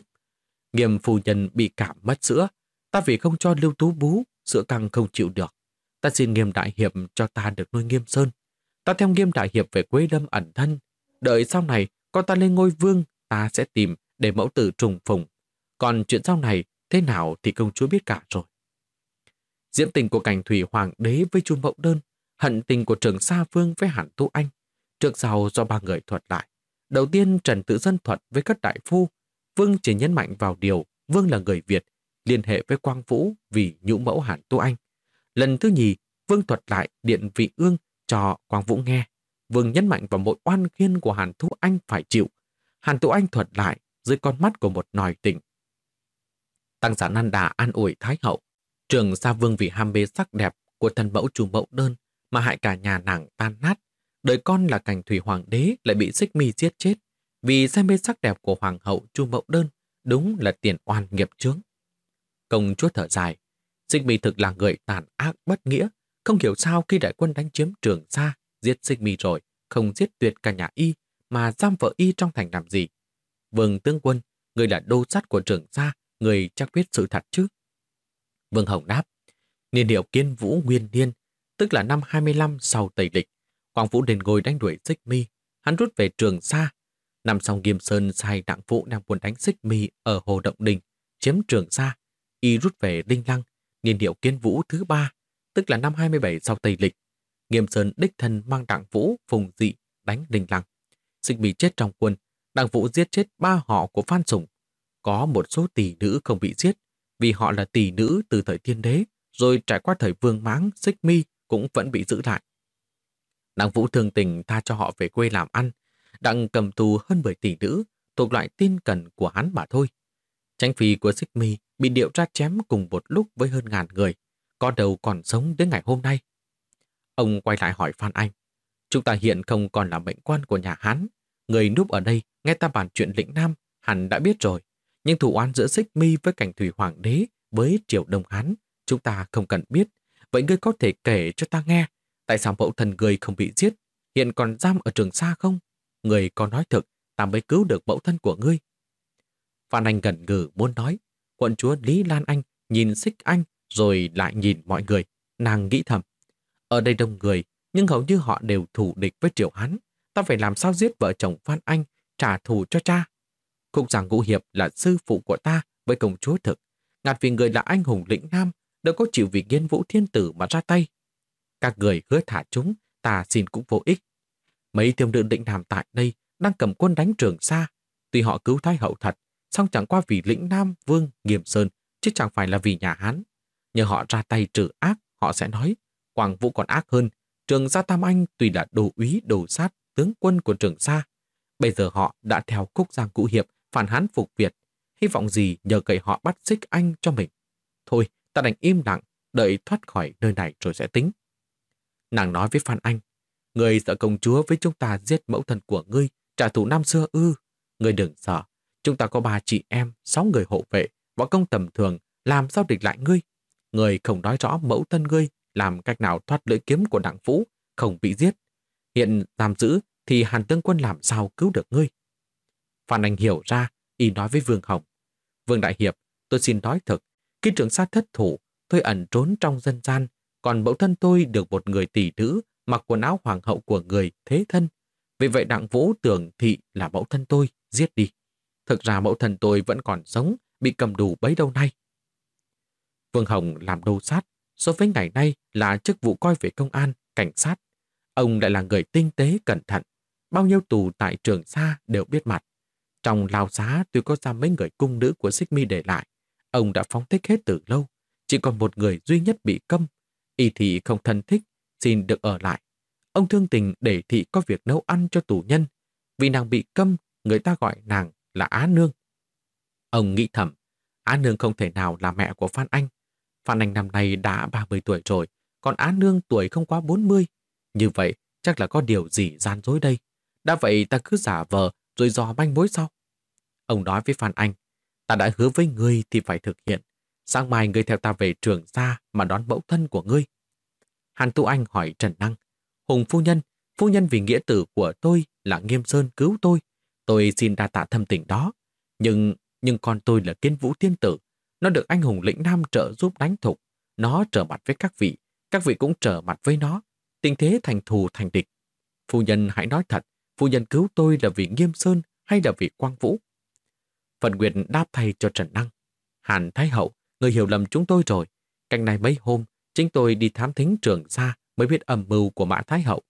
Nghiêm phu nhân bị cảm mất sữa. Ta vì không cho Lưu Tú bú, sữa căng không chịu được. Ta xin Nghiêm Đại Hiệp cho ta được nuôi Nghiêm Sơn. Ta theo Nghiêm Đại Hiệp về quê đâm ẩn thân. Đợi sau này, con ta lên ngôi vương, ta sẽ tìm để mẫu tử trùng phùng. Còn chuyện sau này, thế nào thì công chúa biết cả rồi. Diễm tình của cảnh thủy hoàng đế với Chu Mậu Đơn, hận tình của trường Sa Vương với Hàn Tu Anh, trước sau do ba người thuật lại. Đầu tiên Trần Tự Dân thuật với các đại phu, Vương chỉ nhấn mạnh vào điều Vương là người Việt, liên hệ với Quang Vũ vì nhũ mẫu Hàn Tu Anh. Lần thứ nhì, Vương thuật lại điện vị ương cho Quang Vũ nghe. Vương nhấn mạnh vào mỗi oan khiên của Hàn Thu Anh phải chịu. Hàn Tu Anh thuật lại dưới con mắt của một nòi tỉnh. Tăng giả Nan Đà an ủi Thái Hậu. Trường Sa Vương vì ham mê sắc đẹp của thần mẫu chủ mẫu đơn mà hại cả nhà nàng tan nát. Đời con là cảnh thủy hoàng đế lại bị xích mi giết chết vì say mê sắc đẹp của hoàng hậu chu mậu đơn đúng là tiền oan nghiệp chướng. Công chúa thở dài, xích mi thực là người tàn ác bất nghĩa, không hiểu sao khi đại quân đánh chiếm trường Sa, giết xích mi rồi, không giết tuyệt cả nhà y mà giam vợ y trong thành làm gì. Vương tướng quân, người là đô sát của trường Sa, người chắc biết sự thật chứ. Vương Hồng đáp, niên hiệu kiên vũ nguyên niên, tức là năm 25 sau Tây Lịch. Quang Vũ đền ngồi đánh đuổi Xích Mi, hắn rút về trường sa Năm sau Nghiêm Sơn sai đặng vũ đang quân đánh Xích Mi ở Hồ Động Đình, chiếm trường xa. Y rút về Đinh Lăng, niên hiệu kiến vũ thứ ba, tức là năm 27 sau Tây Lịch. Nghiêm Sơn đích thân mang đặng vũ phùng dị đánh Đinh Lăng. Xích Mi chết trong quân, đặng vũ giết chết ba họ của Phan sùng Có một số tỷ nữ không bị giết, vì họ là tỷ nữ từ thời thiên đế, rồi trải qua thời vương máng, xích mi cũng vẫn bị giữ lại. Đặng Vũ thường tình tha cho họ về quê làm ăn, đang cầm tù hơn 10 tỷ nữ, thuộc loại tin cần của hắn mà thôi. Tranh phi của xích mi bị điệu ra chém cùng một lúc với hơn ngàn người, có đầu còn sống đến ngày hôm nay. Ông quay lại hỏi Phan Anh, chúng ta hiện không còn là mệnh quan của nhà Hán, người núp ở đây nghe ta bàn chuyện lĩnh Nam hẳn đã biết rồi. Nhưng thủ oan giữa xích mi với cảnh thủy hoàng đế với triều đông hán, chúng ta không cần biết. Vậy ngươi có thể kể cho ta nghe, tại sao mẫu thần người không bị giết, hiện còn giam ở trường xa không? Người có nói thực, ta mới cứu được mẫu thân của ngươi. Phan Anh gần gừ muốn nói, quận chúa Lý Lan Anh nhìn xích anh rồi lại nhìn mọi người, nàng nghĩ thầm. Ở đây đông người, nhưng hầu như họ đều thủ địch với triều hán. Ta phải làm sao giết vợ chồng Phan Anh, trả thù cho cha. Khúc giảng ngũ hiệp là sư phụ của ta với công chúa thực. Ngạt vì người là anh hùng lĩnh nam, đâu có chịu vì nghiên vũ thiên tử mà ra tay. Các người hứa thả chúng, ta xin cũng vô ích. Mấy thiêu nữ định nam tại đây đang cầm quân đánh trường xa. Tuy họ cứu thái hậu thật, song chẳng qua vì lĩnh nam vương nghiêm sơn, chứ chẳng phải là vì nhà Hán. Nhờ họ ra tay trừ ác, họ sẽ nói, Quảng Vũ còn ác hơn. Trường Gia Tam Anh tuy là đồ úy đồ sát tướng quân của trường Sa. Bây giờ họ đã theo khúc giang cụ hiệp phản hán phục Việt, hy vọng gì nhờ cậy họ bắt xích anh cho mình. Thôi, ta đành im lặng, đợi thoát khỏi nơi này rồi sẽ tính. Nàng nói với Phan Anh, người sợ công chúa với chúng ta giết mẫu thân của ngươi, trả thù năm xưa ư. Ngươi đừng sợ, chúng ta có ba chị em, sáu người hộ vệ, võ công tầm thường, làm sao địch lại ngươi. Người không nói rõ mẫu thân ngươi làm cách nào thoát lưỡi kiếm của đảng vũ, không bị giết. Hiện giam giữ thì Hàn Tương Quân làm sao cứu được ngươi. Phan Anh hiểu ra, y nói với Vương Hồng. Vương Đại Hiệp, tôi xin nói thật, khi trưởng sát thất thủ, tôi ẩn trốn trong dân gian, còn mẫu thân tôi được một người tỷ nữ mặc quần áo hoàng hậu của người thế thân. Vì vậy đặng vũ tưởng thị là mẫu thân tôi, giết đi. Thực ra mẫu thân tôi vẫn còn sống, bị cầm đủ bấy đâu nay. Vương Hồng làm đô sát, so với ngày nay là chức vụ coi về công an, cảnh sát. Ông lại là người tinh tế, cẩn thận. Bao nhiêu tù tại trường xa đều biết mặt. Trong lao xá tuy có ra mấy người cung nữ của Xích Mi để lại, ông đã phóng thích hết từ lâu. Chỉ còn một người duy nhất bị câm. Y thị không thân thích, xin được ở lại. Ông thương tình để thị có việc nấu ăn cho tù nhân. Vì nàng bị câm, người ta gọi nàng là Á Nương. Ông nghĩ thầm, Á Nương không thể nào là mẹ của Phan Anh. Phan Anh năm nay đã 30 tuổi rồi, còn Á Nương tuổi không quá 40. Như vậy, chắc là có điều gì gian dối đây. Đã vậy ta cứ giả vờ rồi dò manh mối sau. Ông nói với Phan Anh, ta đã hứa với ngươi thì phải thực hiện. Sáng mai ngươi theo ta về trường xa mà đón mẫu thân của ngươi. Hàn Tu Anh hỏi Trần Năng, Hùng phu nhân, phu nhân vì nghĩa tử của tôi là Nghiêm Sơn cứu tôi. Tôi xin đa tạ thâm tình đó. Nhưng nhưng con tôi là kiến vũ tiên tử. Nó được anh hùng lĩnh nam trợ giúp đánh thục. Nó trở mặt với các vị. Các vị cũng trở mặt với nó. Tình thế thành thù thành địch. Phu nhân hãy nói thật. Phu nhân cứu tôi là vì Nghiêm Sơn hay là vì Quang Vũ? Phần Nguyệt đáp thay cho Trần Năng. Hàn Thái Hậu, người hiểu lầm chúng tôi rồi. Cạnh này mấy hôm, chính tôi đi thám thính trường xa mới biết âm mưu của Mã Thái Hậu.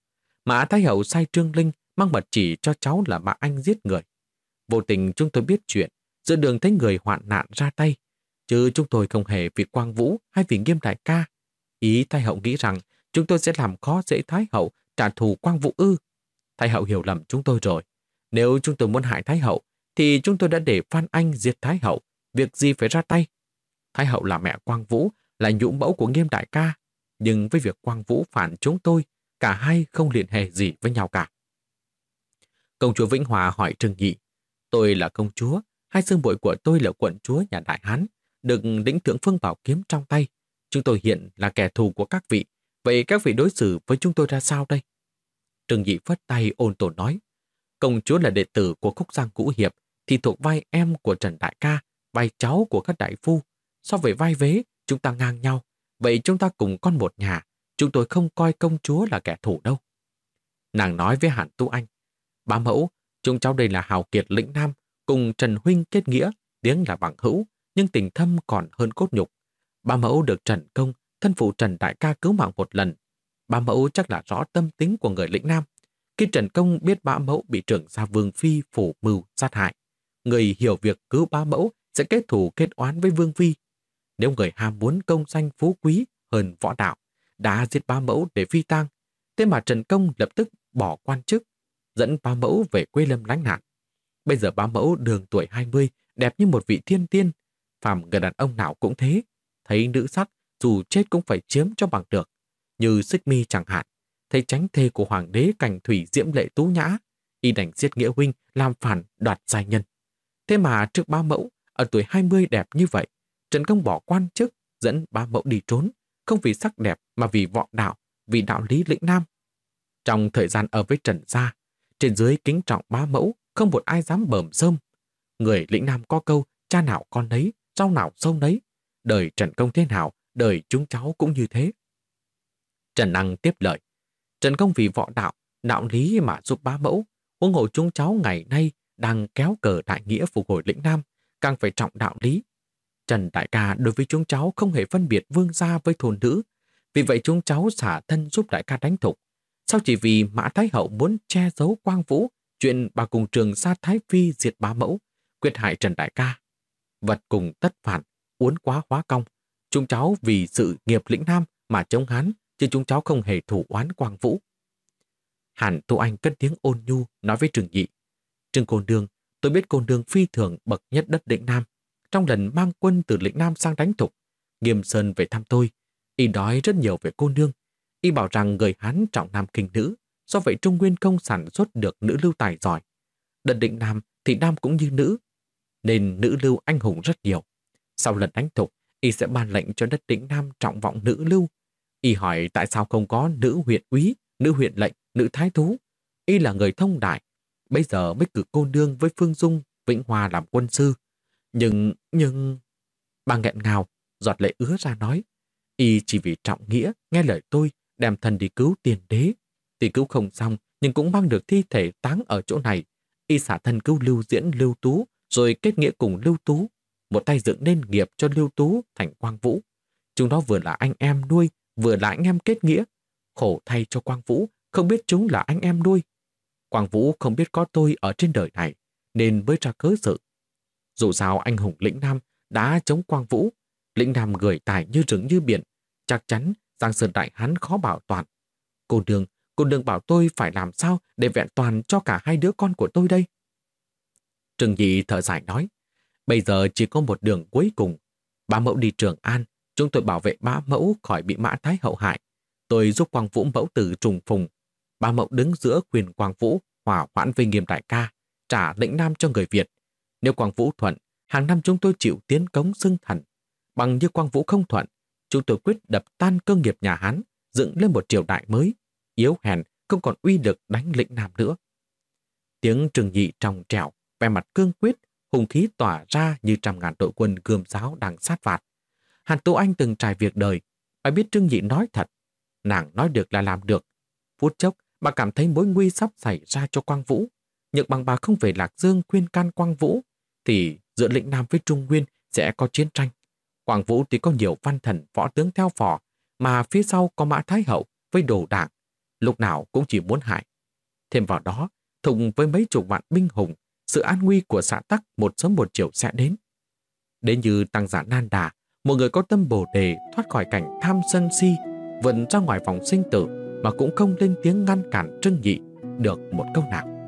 Mã Thái Hậu sai Trương Linh mang mật chỉ cho cháu là Mã Anh giết người. Vô tình chúng tôi biết chuyện, giữa đường thấy người hoạn nạn ra tay, chứ chúng tôi không hề vì Quang Vũ hay vì Nghiêm Đại ca. Ý Thái Hậu nghĩ rằng chúng tôi sẽ làm khó dễ Thái Hậu trả thù Quang Vũ ư. Thái Hậu hiểu lầm chúng tôi rồi. Nếu chúng tôi muốn hại Thái Hậu, thì chúng tôi đã để Phan Anh diệt Thái Hậu. Việc gì phải ra tay? Thái Hậu là mẹ Quang Vũ, là nhũ mẫu của Nghiêm Đại ca. Nhưng với việc Quang Vũ phản chúng tôi, cả hai không liên hệ gì với nhau cả. Công chúa Vĩnh Hòa hỏi Trương Nhị, tôi là công chúa, hai xương bội của tôi là quận chúa nhà Đại Hán, được lĩnh thượng phương bảo kiếm trong tay. Chúng tôi hiện là kẻ thù của các vị, vậy các vị đối xử với chúng tôi ra sao đây? Trương Nhị phất tay ôn tồn nói, công chúa là đệ tử của Khúc Giang Cũ Hiệp, thì thuộc vai em của Trần Đại Ca, vai cháu của các đại phu. So với vai vế, chúng ta ngang nhau, vậy chúng ta cùng con một nhà, chúng tôi không coi công chúa là kẻ thù đâu. Nàng nói với Hàn Tu Anh, bá mẫu, chúng cháu đây là hào kiệt lĩnh nam, cùng Trần Huynh kết nghĩa, tiếng là bằng hữu, nhưng tình thâm còn hơn cốt nhục. Ba mẫu được Trần Công, thân phụ Trần Đại Ca cứu mạng một lần. Ba mẫu chắc là rõ tâm tính của người lĩnh nam. Khi Trần Công biết ba mẫu bị trưởng gia Vương Phi phủ mưu sát hại, người hiểu việc cứu ba mẫu sẽ kết thù kết oán với Vương Phi. Nếu người ham muốn công danh phú quý hơn võ đạo, đã giết ba mẫu để phi tang, thế mà Trần Công lập tức bỏ quan chức, dẫn ba mẫu về quê lâm lánh nạn. Bây giờ ba mẫu đường tuổi 20, đẹp như một vị thiên tiên. Phàm người đàn ông nào cũng thế. Thấy nữ sắc, dù chết cũng phải chiếm cho bằng được. Như Xích Mi chẳng hạn. Thấy tránh thê của hoàng đế cảnh thủy diễm lệ tú nhã. Y đành giết nghĩa huynh, làm phản, đoạt giai nhân. Thế mà trước ba mẫu, ở tuổi 20 đẹp như vậy, Trần Công bỏ quan chức, dẫn ba mẫu đi trốn, không vì sắc đẹp mà vì vọng đạo, vì đạo lý lĩnh nam. Trong thời gian ở với Trần Gia, trên dưới kính trọng ba mẫu, không một ai dám bờm sơm. Người lĩnh nam có câu, cha nào con đấy, rau nào sâu đấy. Đời Trần Công thế nào, đời chúng cháu cũng như thế. Trần Năng tiếp lời. Trần Công vì võ đạo, đạo lý mà giúp ba mẫu, huống hộ chúng cháu ngày nay đang kéo cờ đại nghĩa phục hồi lĩnh Nam, càng phải trọng đạo lý. Trần Đại ca đối với chúng cháu không hề phân biệt vương gia với thôn nữ, vì vậy chúng cháu xả thân giúp đại ca đánh thục. Sao chỉ vì Mã Thái Hậu muốn che giấu quang vũ chuyện bà cùng trường gia Thái Phi diệt bá mẫu, quyết hại Trần Đại ca. Vật cùng tất phản, uốn quá hóa cong. Chúng cháu vì sự nghiệp lĩnh Nam mà chống hắn, chứ chúng cháu không hề thủ oán quang vũ. Hàn Tô Anh cất tiếng ôn nhu nói với Trừng Nhị. Trừng Côn Đương, tôi biết Côn Đương phi thường bậc nhất đất định Nam. Trong lần mang quân từ lĩnh Nam sang đánh thục, Nghiêm Sơn về thăm tôi. Y nói rất nhiều về cô nương Y bảo rằng người Hán trọng nam kinh nữ, do vậy Trung Nguyên công sản xuất được nữ lưu tài giỏi. Đất định Nam thì Nam cũng như nữ, nên nữ lưu anh hùng rất nhiều. Sau lần đánh thục, y sẽ ban lệnh cho đất định Nam trọng vọng nữ lưu. Y hỏi tại sao không có nữ huyện úy, nữ huyện lệnh, nữ thái thú. Y là người thông đại, bây giờ mới cử cô nương với Phương Dung, Vĩnh Hòa làm quân sư. Nhưng, nhưng... Bà nghẹn ngào, giọt lệ ứa ra nói. Y chỉ vì trọng nghĩa, nghe lời tôi, đem thần đi cứu tiền đế. Thì cứu không xong, nhưng cũng mang được thi thể táng ở chỗ này. Y xả thân cứu lưu diễn lưu tú, rồi kết nghĩa cùng lưu tú. Một tay dựng nên nghiệp cho lưu tú thành quang vũ. Chúng nó vừa là anh em nuôi, vừa là anh em kết nghĩa. Khổ thay cho quang vũ, không biết chúng là anh em nuôi. Quang Vũ không biết có tôi ở trên đời này, nên mới ra cớ sự. Dù sao anh hùng lĩnh Nam đã chống Quang Vũ, lĩnh Nam gửi tài như rừng như biển, chắc chắn Giang Sơn Đại hắn khó bảo toàn. Cô đường, cô đường bảo tôi phải làm sao để vẹn toàn cho cả hai đứa con của tôi đây? Trừng Nhị thở dài nói, bây giờ chỉ có một đường cuối cùng. Ba mẫu đi Trường An, chúng tôi bảo vệ ba mẫu khỏi bị mã thái hậu hại. Tôi giúp Quang Vũ mẫu tử trùng phùng Ba mẫu đứng giữa quyền Quang Vũ hòa hoãn với nghiêm đại ca, trả lĩnh nam cho người Việt. Nếu Quang Vũ thuận, hàng năm chúng tôi chịu tiến cống xưng thần. Bằng như Quang Vũ không thuận, chúng tôi quyết đập tan cơ nghiệp nhà Hán, dựng lên một triều đại mới, yếu hèn, không còn uy lực đánh lĩnh nam nữa. Tiếng trừng nhị trong trẻo, vẻ mặt cương quyết, hùng khí tỏa ra như trăm ngàn đội quân gươm giáo đang sát phạt. Hàn Tú Anh từng trải việc đời, bà biết Trương Nhị nói thật. Nàng nói được là làm được. Phút chốc, bà cảm thấy mối nguy sắp xảy ra cho Quang Vũ. Nhưng bằng bà không về Lạc Dương khuyên can Quang Vũ, thì giữa lĩnh Nam với Trung Nguyên sẽ có chiến tranh. Quang Vũ thì có nhiều văn thần võ tướng theo phò, mà phía sau có Mã Thái Hậu với đồ đảng, lúc nào cũng chỉ muốn hại. Thêm vào đó, thùng với mấy chục vạn binh hùng, sự an nguy của xã tắc một sớm một chiều sẽ đến. Đến như tăng giả nan đà, một người có tâm bồ đề thoát khỏi cảnh tham sân si, vượt ra ngoài vòng sinh tử mà cũng không lên tiếng ngăn cản trưng nhị được một câu nào.